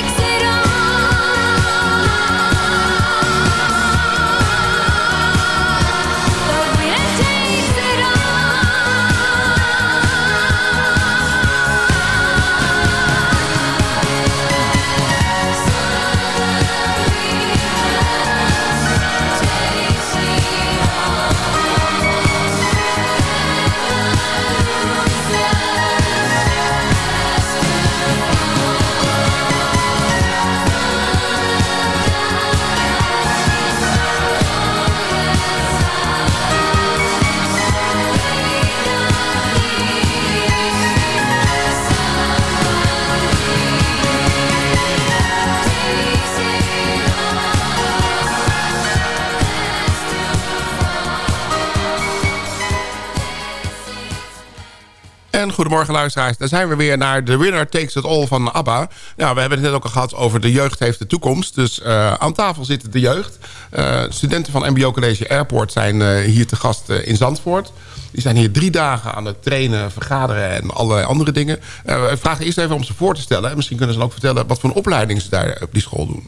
En goedemorgen luisteraars, daar zijn we weer naar The Winner Takes It All van ABBA. Nou, we hebben het net ook al gehad over de jeugd heeft de toekomst. Dus eh, aan tafel zitten de jeugd. Eh, studenten van MBO College Airport zijn eh, hier te gast in Zandvoort. Die zijn hier drie dagen aan het trainen, vergaderen en allerlei andere dingen. Eh, ik vraag eerst even om ze voor te stellen. En misschien kunnen ze dan ook vertellen wat voor een opleiding ze daar op die school doen.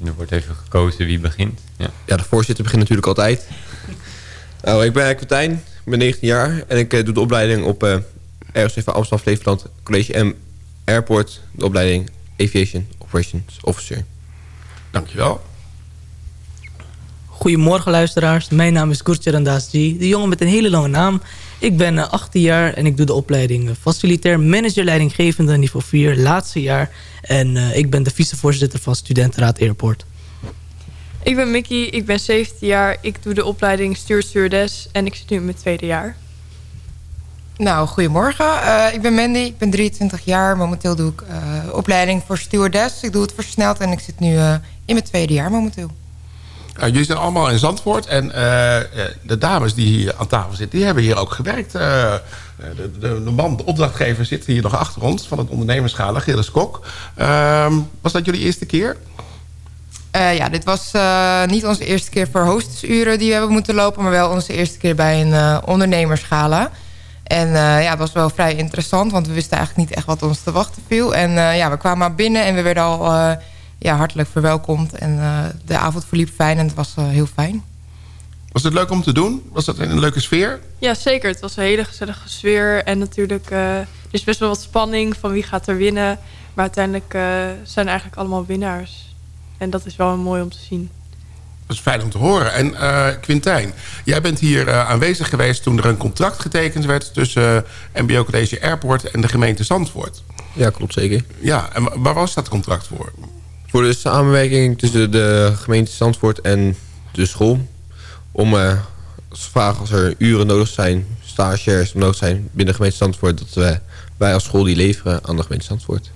En er wordt even gekozen wie begint. Ja. Ja, de voorzitter begint natuurlijk altijd. Nou, ik ben ik ben 19 jaar en ik eh, doe de opleiding op eh ROC van Amsterdam Flevoland College M Airport, de opleiding Aviation Operations Officer. Dankjewel. Goedemorgen luisteraars, mijn naam is Gurtje Dasji, de jongen met een hele lange naam. Ik ben eh, 18 jaar en ik doe de opleiding eh, facilitair manager leidinggevende niveau 4, laatste jaar. En eh, ik ben de vicevoorzitter van Studentenraad Airport. Ik ben Mickey, ik ben 17 jaar. Ik doe de opleiding stuur stewardess en ik zit nu in mijn tweede jaar. Nou, goedemorgen. Eh, ik ben Mandy, ik ben 23 jaar. Momenteel doe ik eh, opleiding voor stewardess. Ik doe het versneld en ik zit nu eh, in mijn tweede jaar momenteel. Uh, jullie zijn allemaal in Zandvoort. En eh, eh, de dames die hier aan tafel zitten, die hebben hier ook gewerkt. Eh, de, de, de man, de opdrachtgever, zit hier nog achter ons van het ondernemerschala, Gilles Kok. Ehm, was dat jullie eerste keer? Eh, ja, dit was eh, niet onze eerste keer voor hostesuren die we hebben moeten lopen... maar wel onze eerste keer bij een eh ondernemerschala. En eh, ja, het was wel vrij interessant, want we wisten eigenlijk niet echt wat ons te wachten viel. En eh, ja, we kwamen maar binnen en we werden al eh, ja, hartelijk verwelkomd. En eh, de avond verliep fijn en het was eh, heel fijn. Was het leuk om te doen? Was dat een leuke sfeer? Ja, zeker. Het was een hele gezellige sfeer. En natuurlijk, eh, er is best wel wat spanning van wie gaat er winnen. Maar uiteindelijk eh, zijn eigenlijk allemaal winnaars. En dat is wel mooi om te zien. Dat is fijn om te horen. En eh, Quintijn, jij bent hier eh, aanwezig geweest... toen er een contract getekend werd... tussen eh, MBO College Airport en de gemeente Zandvoort. Ja, klopt zeker. Ja, en wa- waar was dat contract voor? Voor de samenwerking tussen de gemeente Zandvoort en de school. Om eh, als vaak als er uren nodig zijn, stagiairs nodig zijn binnen de gemeente Zandvoort... dat we, wij als school die leveren aan de gemeente Zandvoort.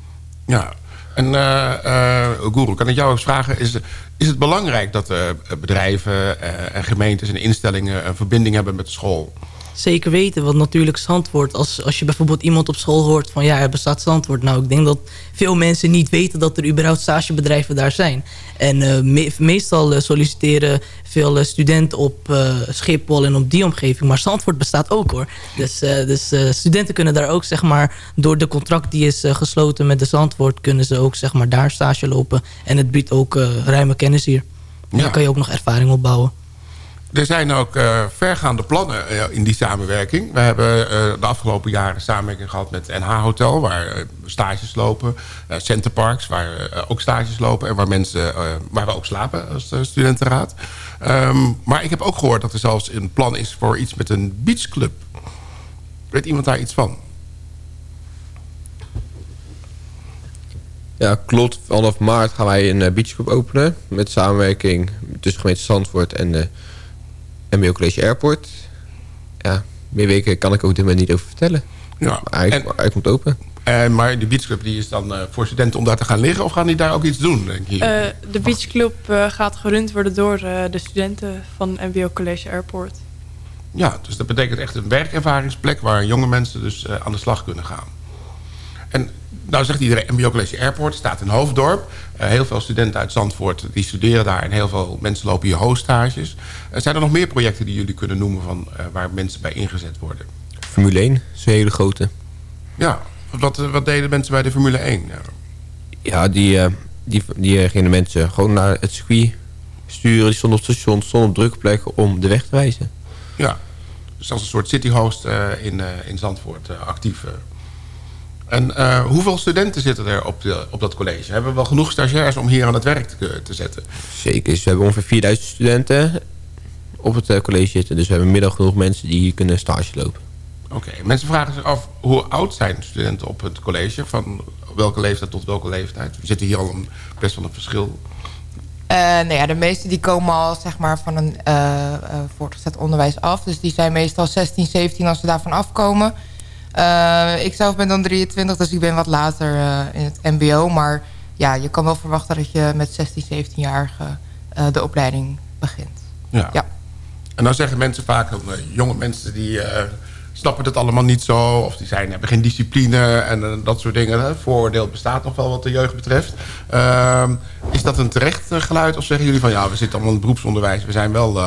Ja, en eh Guru, kan ik jou eens vragen... is, is het belangrijk dat eh, bedrijven en gemeentes en instellingen... een verbinding hebben met school? Zeker weten, want natuurlijk Zandvoort... Als, als je bijvoorbeeld iemand op school hoort van... ja, er bestaat Zandvoort. Nou, ik denk dat veel mensen niet weten... dat er überhaupt stagebedrijven daar zijn. En eh, me- meestal eh, solliciteren veel eh, studenten op Schiphol... en op die omgeving. Maar Zandvoort bestaat ook, hoor. Dus, dus studenten kunnen daar ook, zeg maar... door de contract die is gesloten met de Zandvoort... kunnen ze ook, zeg maar, daar stage lopen. En het biedt ook ruime kennis hier. En Ja. dan kan je ook nog ervaring opbouwen. Er zijn ook eh, vergaande plannen eh, in die samenwerking. We hebben eh, de afgelopen jaren samenwerking gehad met NH Hotel... waar stages lopen. Centerparks, waar ook stages lopen... en waar, mensen, waar we ook slapen als studentenraad. Ehm, maar ik heb ook gehoord dat er zelfs een plan is... voor iets met een beachclub. Weet iemand daar iets van? Ja, klopt. Vanaf maart gaan wij een beachclub openen. Met samenwerking tussen gemeente Zandvoort en de MBO College Airport. Ja, meer weken kan ik ook dit moment niet over vertellen. Ja, Maar hij, en- hij komt open. En, maar die beachclub die is dan eh, voor studenten om daar te gaan liggen... of gaan die daar ook iets doen, denk je? Eh, de beachclub eh, gaat gerund worden door eh, de studenten van MBO College Airport. Ja, dus dat betekent echt een werkervaringsplek... waar jonge mensen dus eh, aan de slag kunnen gaan. Nou zegt iedereen, MBO College Airport staat in Hoofddorp. Eh, heel veel studenten uit Zandvoort die studeren daar... en heel veel mensen lopen hier hoogstages. Uh, zijn er nog meer projecten die jullie kunnen noemen... Van, eh, waar mensen bij ingezet worden? Formule 1 is een hele grote. Ja, wat, wat deden mensen bij de Formule 1? Ja. Ja, die, die, die gingen mensen gewoon naar het circuit sturen. Die stonden op het station, stonden op drukke plekken om de weg te wijzen. Ja, dus als een soort cityhost in, in Zandvoort actief. En eh, hoeveel studenten zitten er op, de, op dat college? Hebben we wel genoeg stagiairs om hier aan het werk te, te zetten? Zeker, dus we hebben ongeveer 4000 studenten op het eh, college zitten. Dus we hebben middag genoeg mensen die hier kunnen stage lopen. Oké, mensen vragen zich af hoe oud zijn studenten op het college? Van welke leeftijd tot welke leeftijd? We zitten hier al een, best wel een verschil. Eh, nou ja, de meeste die komen al zeg maar, van een eh, eh, voortgezet onderwijs af. Dus die zijn meestal 16, 17 als ze daarvan afkomen. Eh, ik zelf ben dan 23, dus ik ben wat later eh, in het mbo. Maar ja, je kan wel verwachten dat je met 16, 17-jarigen eh, de opleiding begint. Ja. Ja. En dan zeggen mensen vaak, jonge mensen die snappen het allemaal niet zo... of die zijn, hebben geen discipline en dat soort dingen. Hè. Vooroordeel bestaat nog wel wat de jeugd betreft. Ehm, is dat een terecht geluid of zeggen jullie van... ja, we zitten allemaal in het beroepsonderwijs, we zijn wel...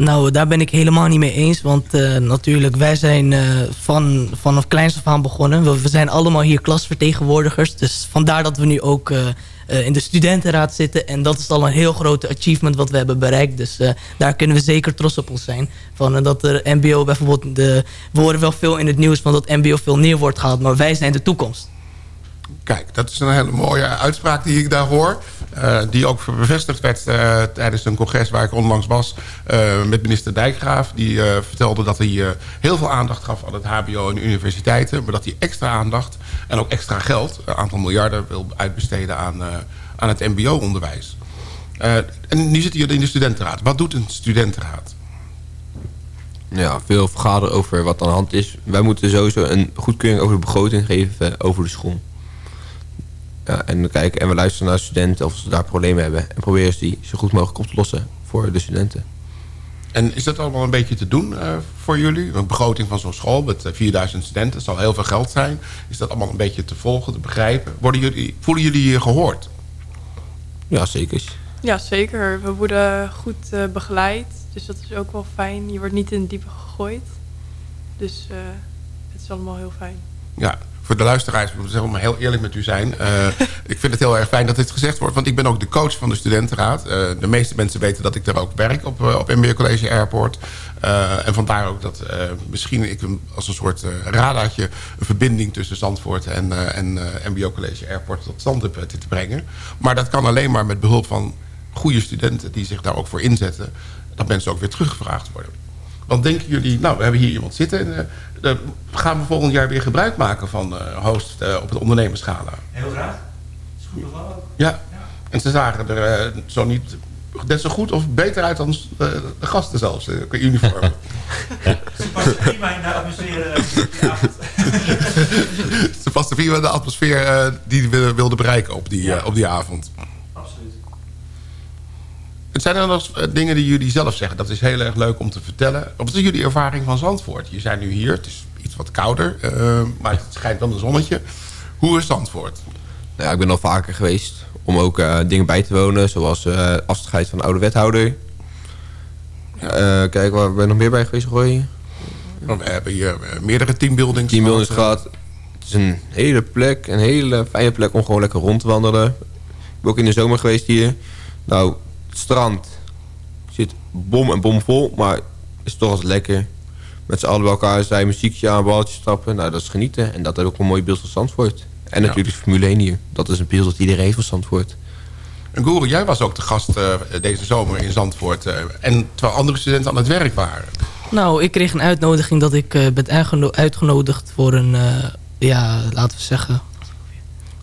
Nou, daar ben ik helemaal niet mee eens. Want eh, natuurlijk, wij zijn eh, van, vanaf kleins af aan begonnen. We, zijn allemaal hier klasvertegenwoordigers. Dus vandaar dat we nu ook eh, in de studentenraad zitten. En dat is al een heel grote achievement wat we hebben bereikt. Dus daar kunnen we zeker trots op ons zijn. Van, dat er mbo bijvoorbeeld... De, we horen wel veel in het nieuws van dat mbo veel neer wordt gehaald. Maar wij zijn de toekomst. Kijk, dat is een hele mooie uitspraak die ik daar hoor. Eh, die ook bevestigd werd eh, tijdens een congres waar ik onlangs was... eh, met minister Dijkgraaf. Die vertelde dat hij heel veel aandacht gaf aan het hbo en universiteiten... maar dat hij extra aandacht en ook extra geld... een aantal miljarden wil uitbesteden aan, aan het mbo-onderwijs. En nu zitten jullie in de studentenraad. Wat doet een studentenraad? Ja, veel vergaderen over wat aan de hand is. Wij moeten sowieso een goedkeuring over de begroting geven over de school. Ja, en, kijken, en we luisteren naar studenten of ze daar problemen hebben. En proberen ze die zo goed mogelijk op te lossen voor de studenten. En is dat allemaal een beetje te doen eh, voor jullie? Een begroting van zo'n school met eh, 4000 studenten, dat zal heel veel geld zijn. Is dat allemaal een beetje te volgen, te begrijpen? Worden jullie, voelen jullie je gehoord? Ja, zeker. Ja, zeker. We worden goed eh, begeleid. Dus dat is ook wel fijn. Je wordt niet in het diepe gegooid. Dus eh, het is allemaal heel fijn. Ja, voor de luisteraars, moet zeggen, maar heel eerlijk met u zijn. Eh, ik vind het heel erg fijn dat dit gezegd wordt. Want ik ben ook de coach van de studentenraad. Eh, de meeste mensen weten dat ik daar ook werk op, eh, op MBO College Airport. En vandaar ook dat misschien ik als een soort radartje... een verbinding tussen Zandvoort en, en MBO College Airport tot stand heb te brengen. Maar dat kan alleen maar met behulp van goede studenten... die zich daar ook voor inzetten. Dat mensen ook weer teruggevraagd worden. Want denken jullie, nou, we hebben hier iemand zitten... En, eh, gaan we volgend jaar weer gebruik maken van eh, host eh, op het ondernemerschala? Heel graag. Is goed bevallen. Ja. En ze zagen er eh, zo niet net zo goed of beter uit dan eh, de gasten zelfs, qua uniform. Ze passen prima in de atmosfeer. eh, die avond. Ze paste prima in de atmosfeer eh, die we wilden bereiken op die, eh, op die avond. Het zijn er nog eh, dingen die jullie zelf zeggen. Dat is heel erg leuk om te vertellen. Wat is jullie ervaring van Zandvoort? Je zijn nu hier, het is iets wat kouder, eh, maar het schijnt wel een zonnetje. Hoe is Zandvoort? Nou ja, ik ben al vaker geweest om ook eh, dingen bij te wonen. Zoals eh afscheid van de oude wethouder. Kijk, waar ben je nog meer bij geweest, Roy? We hebben hier meerdere teambuildings. Teambuildings gehad. Het is een hele plek, een hele fijne plek om gewoon lekker rond te wandelen. Ik ben ook in de zomer geweest hier. Nou, het strand zit bom en bom vol, maar is toch altijd lekker. Met z'n allen bij elkaar zijn, muziekje aan, balletjes stappen. Nou, dat is genieten. En dat heb ik ook een mooi beeld van Zandvoort. En Ja. natuurlijk Formule 1 hier. Dat is een beeld dat iedereen heeft van Zandvoort. En Guru, jij was ook de gast eh, deze zomer in Zandvoort. eh, en terwijl andere studenten aan het werk waren. Nou, ik kreeg een uitnodiging dat ik eh, ben uitgeno- uitgenodigd voor een, eh, ja, laten we zeggen...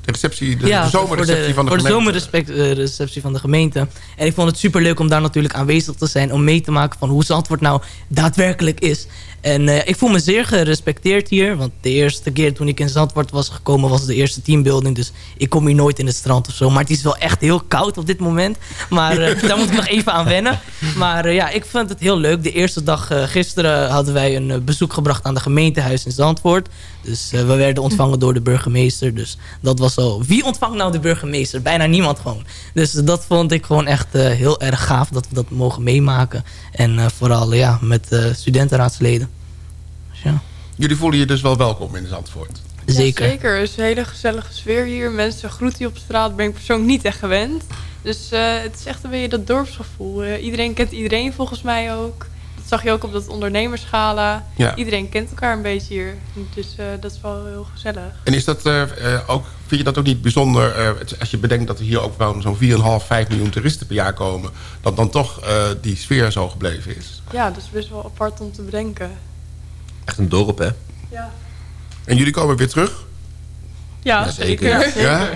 De receptie, de, ja, de zomerreceptie van de voor de gemeente. zomerreceptie van de gemeente. En ik vond het super leuk om daar natuurlijk aanwezig te zijn. Om mee te maken van hoe Zandvoort nou daadwerkelijk is. En eh, ik voel me zeer gerespecteerd hier. Want de eerste keer toen ik in Zandvoort was gekomen was de eerste teambuilding. Dus ik kom hier nooit in het strand of zo. Maar het is wel echt heel koud op dit moment. Maar eh, daar moet ik nog even aan wennen. Maar eh, ja, ik vond het heel leuk. De eerste dag gisteren hadden wij een bezoek gebracht aan de gemeentehuis in Zandvoort. Dus we werden ontvangen door de burgemeester. Dus dat was zo. Wie ontvangt nou de burgemeester? Bijna niemand gewoon. Dus dat vond ik gewoon echt heel erg gaaf dat we dat mogen meemaken. En vooral ja, met studentenraadsleden. Dus ja, Jullie voelen je dus wel welkom in Zandvoort. zeker. Ja, zeker. Het is een hele gezellige sfeer hier. Mensen groeten je op straat. Ben ik persoonlijk niet echt gewend. Dus eh, het is echt een beetje dat dorpsgevoel. Eh, iedereen kent iedereen volgens mij ook. Dat zag je ook op dat ondernemerschala. Ja. Iedereen kent elkaar een beetje hier. Dus eh, dat is wel heel gezellig. En is dat eh, eh, ook, vind je dat ook niet bijzonder... eh, als je bedenkt dat er hier ook wel zo'n 4,5, 5 miljoen toeristen per jaar komen... dat dan toch eh, die sfeer zo gebleven is? Ja, dat is best wel apart om te bedenken. Echt een dorp, hè? Ja, En jullie komen weer terug? ja, Ja, zeker. zeker. Ja?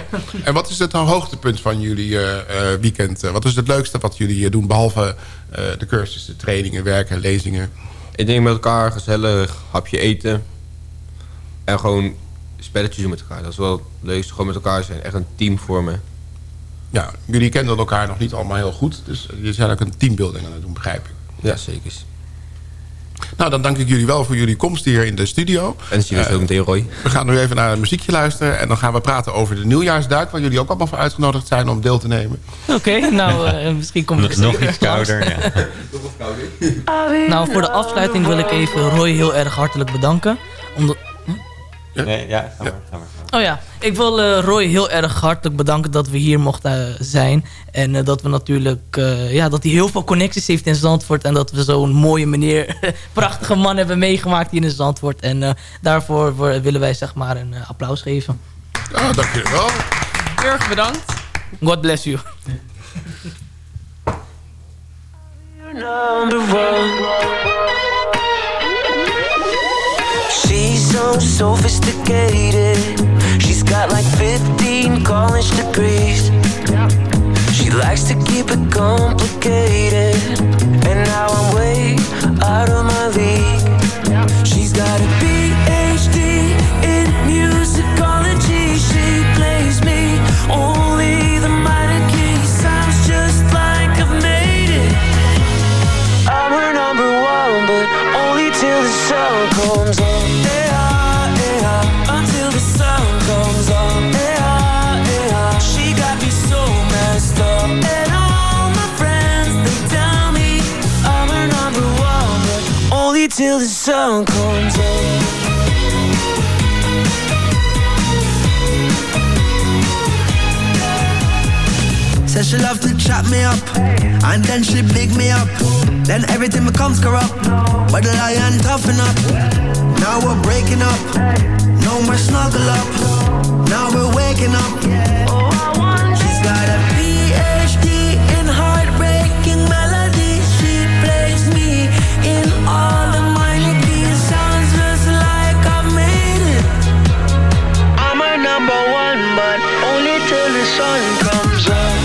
En wat is het nou hoogtepunt van jullie eh, eh, weekend? Eh, Wat is het leukste wat jullie doen... behalve eh, de cursussen, trainingen, werken, lezingen? Ik denk met elkaar gezellig, hapje eten. En gewoon spelletjes doen met elkaar. Dat is wel het leukste. Gewoon met elkaar zijn. Echt een team vormen. Ja, jullie kennen elkaar nog niet allemaal heel goed... dus jullie zijn ook een teambuilding aan het doen, begrijp ik. Ja, zeker. Nou, dan dank ik jullie wel voor jullie komst hier in de studio. En dan zien we Eh, ook meteen Roy. We gaan nu even naar een muziekje luisteren... en dan gaan we praten over de nieuwjaarsduik... waar jullie ook allemaal voor uitgenodigd zijn om deel te nemen. Oké, nou eh, misschien kom ik Nog iets kouder, ja. Nou, voor de afsluiting wil ik even Roy heel erg hartelijk bedanken. Omdat, Nee, ja, ga maar, ga maar. Oh ja, ik wil eh, Roy heel erg hartelijk bedanken dat we hier mochten eh, zijn. En eh, dat we natuurlijk, eh, ja, dat hij heel veel connecties heeft in Zandvoort. En dat we zo'n mooie meneer, prachtige man hebben meegemaakt hier in Zandvoort. En eh, daarvoor voor- willen wij zeg maar een applaus geven. Ah, dank jullie wel. Heel erg bedankt. God bless you. She's so sophisticated. She's got like 15 college degrees. She likes to keep it complicated. And now I'm way out of my league. She's got a PhD in musicology. She plays me only only till the sun comes up. Until the sun comes up. She got me so messed up. And all my friends, they tell me I'm number one, but only till the sun comes up. Says she love to chat me up, and then she big me up. Then everything becomes corrupt, but the lion toughen up. Now we're breaking up, no more snuggle up. Now we're waking up. She's got a PhD in heartbreaking melodies. She plays me in all the minor keys. Sounds just like I made it. I'm her number one, but only till the sun comes up.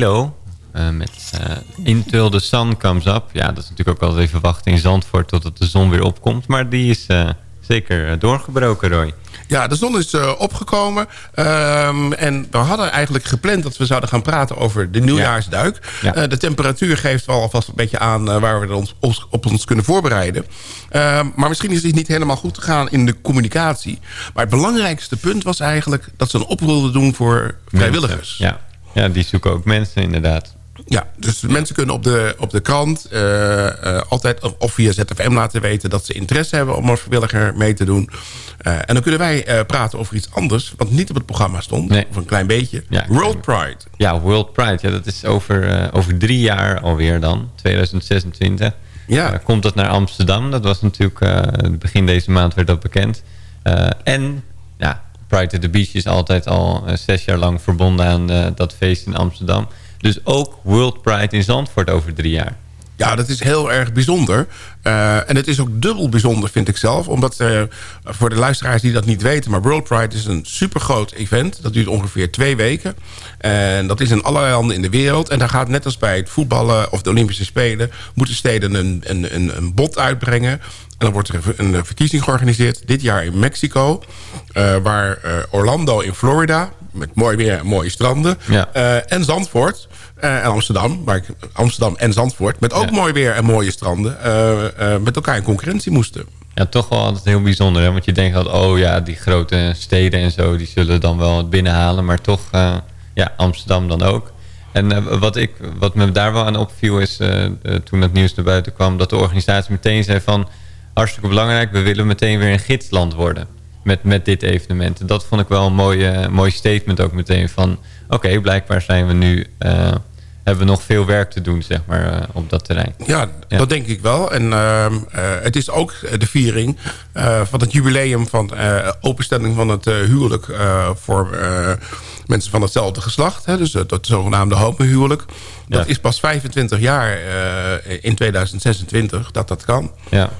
Milo eh, met eh Until the Sun Comes Up. Ja, dat is natuurlijk ook altijd even wachten in Zandvoort totdat de zon weer opkomt. Maar die is eh, zeker doorgebroken, Roy. Ja, de zon is eh, opgekomen. Ehm, en we hadden eigenlijk gepland dat we zouden gaan praten over de nieuwjaarsduik. Ja. Eh, de temperatuur geeft wel alvast een beetje aan waar we ons, ons- op ons kunnen voorbereiden. Ehm, maar misschien is het niet helemaal goed gegaan in de communicatie. Maar het belangrijkste punt was eigenlijk dat ze een oproep wilden doen voor vrijwilligers. Ja. Ja, die zoeken ook mensen inderdaad. Ja, dus mensen kunnen op de, op de krant eh, eh, altijd of- via ZFM laten weten... dat ze interesse hebben om als vrijwilliger mee te doen. Eh, en dan kunnen wij praten over iets anders... wat niet op het programma stond, of een klein beetje. World Pride. Ja, World Pride. Ja, dat is over, over drie jaar alweer dan, 2026. Ja. Komt dat naar Amsterdam. Dat was natuurlijk begin deze maand werd dat bekend. En ja, Pride at the Beach is altijd al eh, zes jaar lang verbonden aan eh, dat feest in Amsterdam. Dus ook World Pride in Zandvoort over drie jaar. Ja, dat is heel erg bijzonder. Eh, en het is ook dubbel bijzonder, vind ik zelf. Omdat eh, voor de luisteraars die dat niet weten... maar World Pride is een supergroot event. Dat duurt ongeveer twee weken. En dat is in allerlei landen in de wereld. En daar gaat net als bij het voetballen of de Olympische Spelen... moeten steden een, een, een, een bod uitbrengen. En dan wordt er een verkiezing georganiseerd. Dit jaar in Mexico. eh, waar Orlando in Florida... met mooi weer en mooie stranden. Ja. eh, en Zandvoort... eh, en Amsterdam, waar ik, Amsterdam en Zandvoort... met ook mooi weer en mooie stranden... eh, met elkaar in concurrentie moesten. Ja, toch wel altijd heel bijzonder. Hè? Want je denkt altijd, oh ja, die grote steden en zo... die zullen dan wel het binnenhalen. Maar toch, ja, Amsterdam dan ook. En wat, ik, wat me daar wel aan opviel is... toen het nieuws naar buiten kwam... dat de organisatie meteen zei van... hartstikke belangrijk, we willen meteen weer een gidsland worden... met, met dit evenement. En dat vond ik wel een mooie, mooi statement ook meteen van... oké, blijkbaar zijn we nu... eh, hebben we nog veel werk te doen, zeg maar, eh, op dat terrein. Ja, dat denk ik wel. En ehm, eh, het is ook de viering van het jubileum van openstelling van het huwelijk voor mensen van hetzelfde geslacht. Hè, dus het zogenaamde homohuwelijk. Dat Ja. is pas 25 jaar in 2026 dat dat kan. Ja.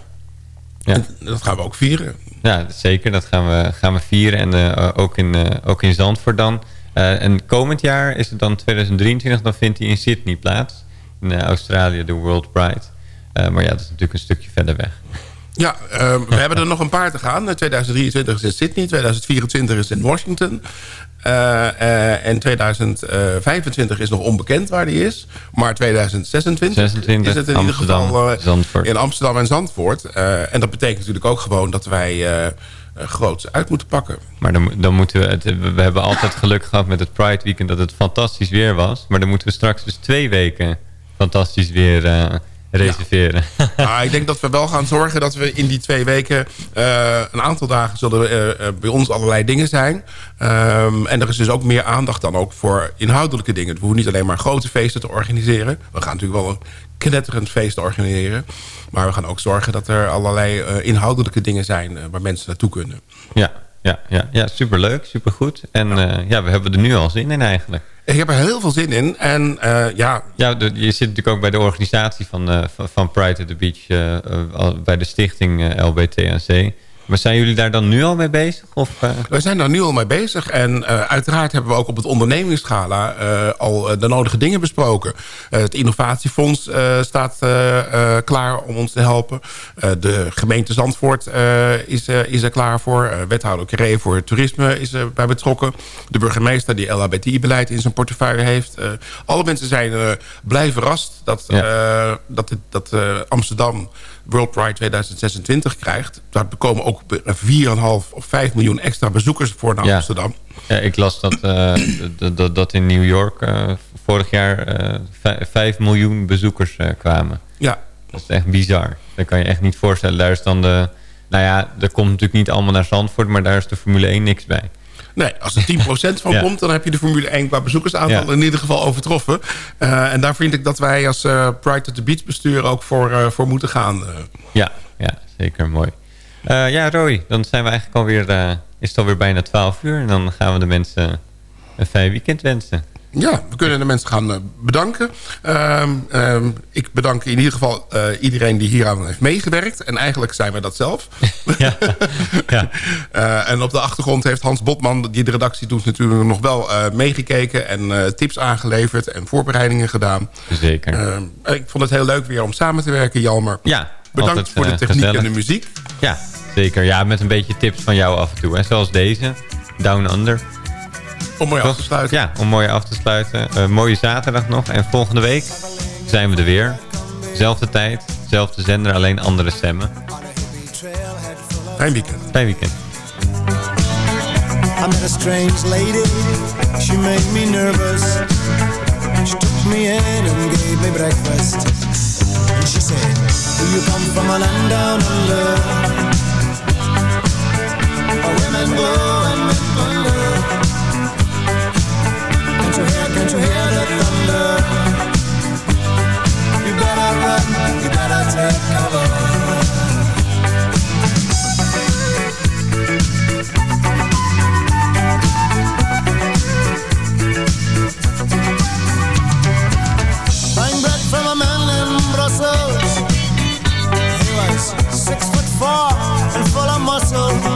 Ja. Dat gaan we ook vieren. Ja, zeker. Dat gaan we, gaan we vieren. En eh, ook, in, eh, ook in Zandvoort dan. Eh, en komend jaar is het dan 2023. Dan vindt hij in Sydney plaats. In Australië, de World Pride. Maar ja, dat is natuurlijk een stukje verder weg. Ja, we hebben er nog een paar te gaan. Eh, 2023 is in Sydney, 2024 is in Washington. Eh, eh, en 2025 is nog onbekend waar die is. Maar 2026 26, is het in Amsterdam, ieder geval eh, Zandvoort. in Amsterdam en Zandvoort. Eh, en dat betekent natuurlijk ook gewoon dat wij eh, eh, groots uit moeten pakken. Maar dan, dan moeten we, het, we hebben altijd geluk gehad met het Pride Weekend dat het fantastisch weer was. Maar dan moeten we straks dus twee weken fantastisch weer reserveren. Maar ik denk dat we wel gaan zorgen dat we in die twee weken... eh, een aantal dagen zullen eh, eh, bij ons allerlei dingen zijn. Ehm, en er is dus ook meer aandacht dan ook voor inhoudelijke dingen. We hoeven niet alleen maar grote feesten te organiseren. We gaan natuurlijk wel een knetterend feest organiseren. Maar we gaan ook zorgen dat er allerlei inhoudelijke dingen zijn... waar mensen naartoe kunnen. Ja, ja, ja, ja superleuk, supergoed. En ja. ja, we hebben er nu al zin in eigenlijk. Ik heb er heel veel zin in. En uh, ja... ja je zit natuurlijk ook bij de organisatie van, uh, van, Pride at the Beach... Uh, bij de stichting LBTNC. Maar zijn jullie daar dan nu al mee bezig? Of, We zijn daar nu al mee bezig. En uiteraard hebben we ook op het ondernemingsschala al de nodige dingen besproken. het innovatiefonds staat klaar om ons te helpen. de gemeente Zandvoort is, is er klaar voor. wethouder Carré voor toerisme is er bij betrokken. De burgemeester die LHBTI-beleid in zijn portefeuille heeft. alle mensen zijn blij verrast dat, ja. dat, dat Amsterdam... World Pride 2026 krijgt. Daar komen ook 4,5 of 5 miljoen extra bezoekers voor naar ja. Amsterdam. Ja, ik las dat, uh, dat, dat in New York uh, vorig jaar uh, 5 miljoen bezoekers eh, kwamen. Ja. Dat is echt bizar. Dat kan je echt niet voorstellen. Daar is dan de... Nou ja, dat komt natuurlijk niet allemaal naar Zandvoort... maar daar is de Formule 1 niks bij. Nee, als er 10% van ja. komt, dan heb je de Formule 1 qua bezoekersaantal ja. in ieder geval overtroffen. Uh, en daar vind ik dat wij als uh, Pride at the Beach bestuur ook voor, uh, voor moeten gaan. Ja, ja, zeker mooi. ja, Roy, dan zijn we eigenlijk alweer, is het alweer bijna 12 uur. En dan gaan we de mensen een fijn weekend wensen. Ja, we kunnen de mensen gaan bedanken. Um, um, ik bedank in ieder geval uh, iedereen die hieraan heeft meegewerkt. En eigenlijk zijn we dat zelf. Ja. ja. uh, en op de achtergrond heeft Hans Botman, die de redactie doet, natuurlijk nog wel uh, meegekeken. En tips aangeleverd en voorbereidingen gedaan. Zeker. Ehm, ik vond het heel leuk weer om samen te werken, Jalmer. Ja, Bedankt altijd, voor de techniek gezellig. en de muziek. Ja, zeker. Ja, met een beetje tips van jou af en toe. Hè. Zoals deze, Down Under. Om mooi af te sluiten. Ja, om mooi af te sluiten. Uh, mooie zaterdag nog. En volgende week zijn we er weer. Zelfde tijd, zelfde zender, alleen andere stemmen. Fijn weekend. Fijn weekend. I met a strange lady, she made me nervous. She took me in and gave me breakfast. And she said, do you come from a land down under? Where women go and men you hear, can't you hear the thunder? You better run, you better take cover. From a man in Brussels. He was six foot four and full of muscle.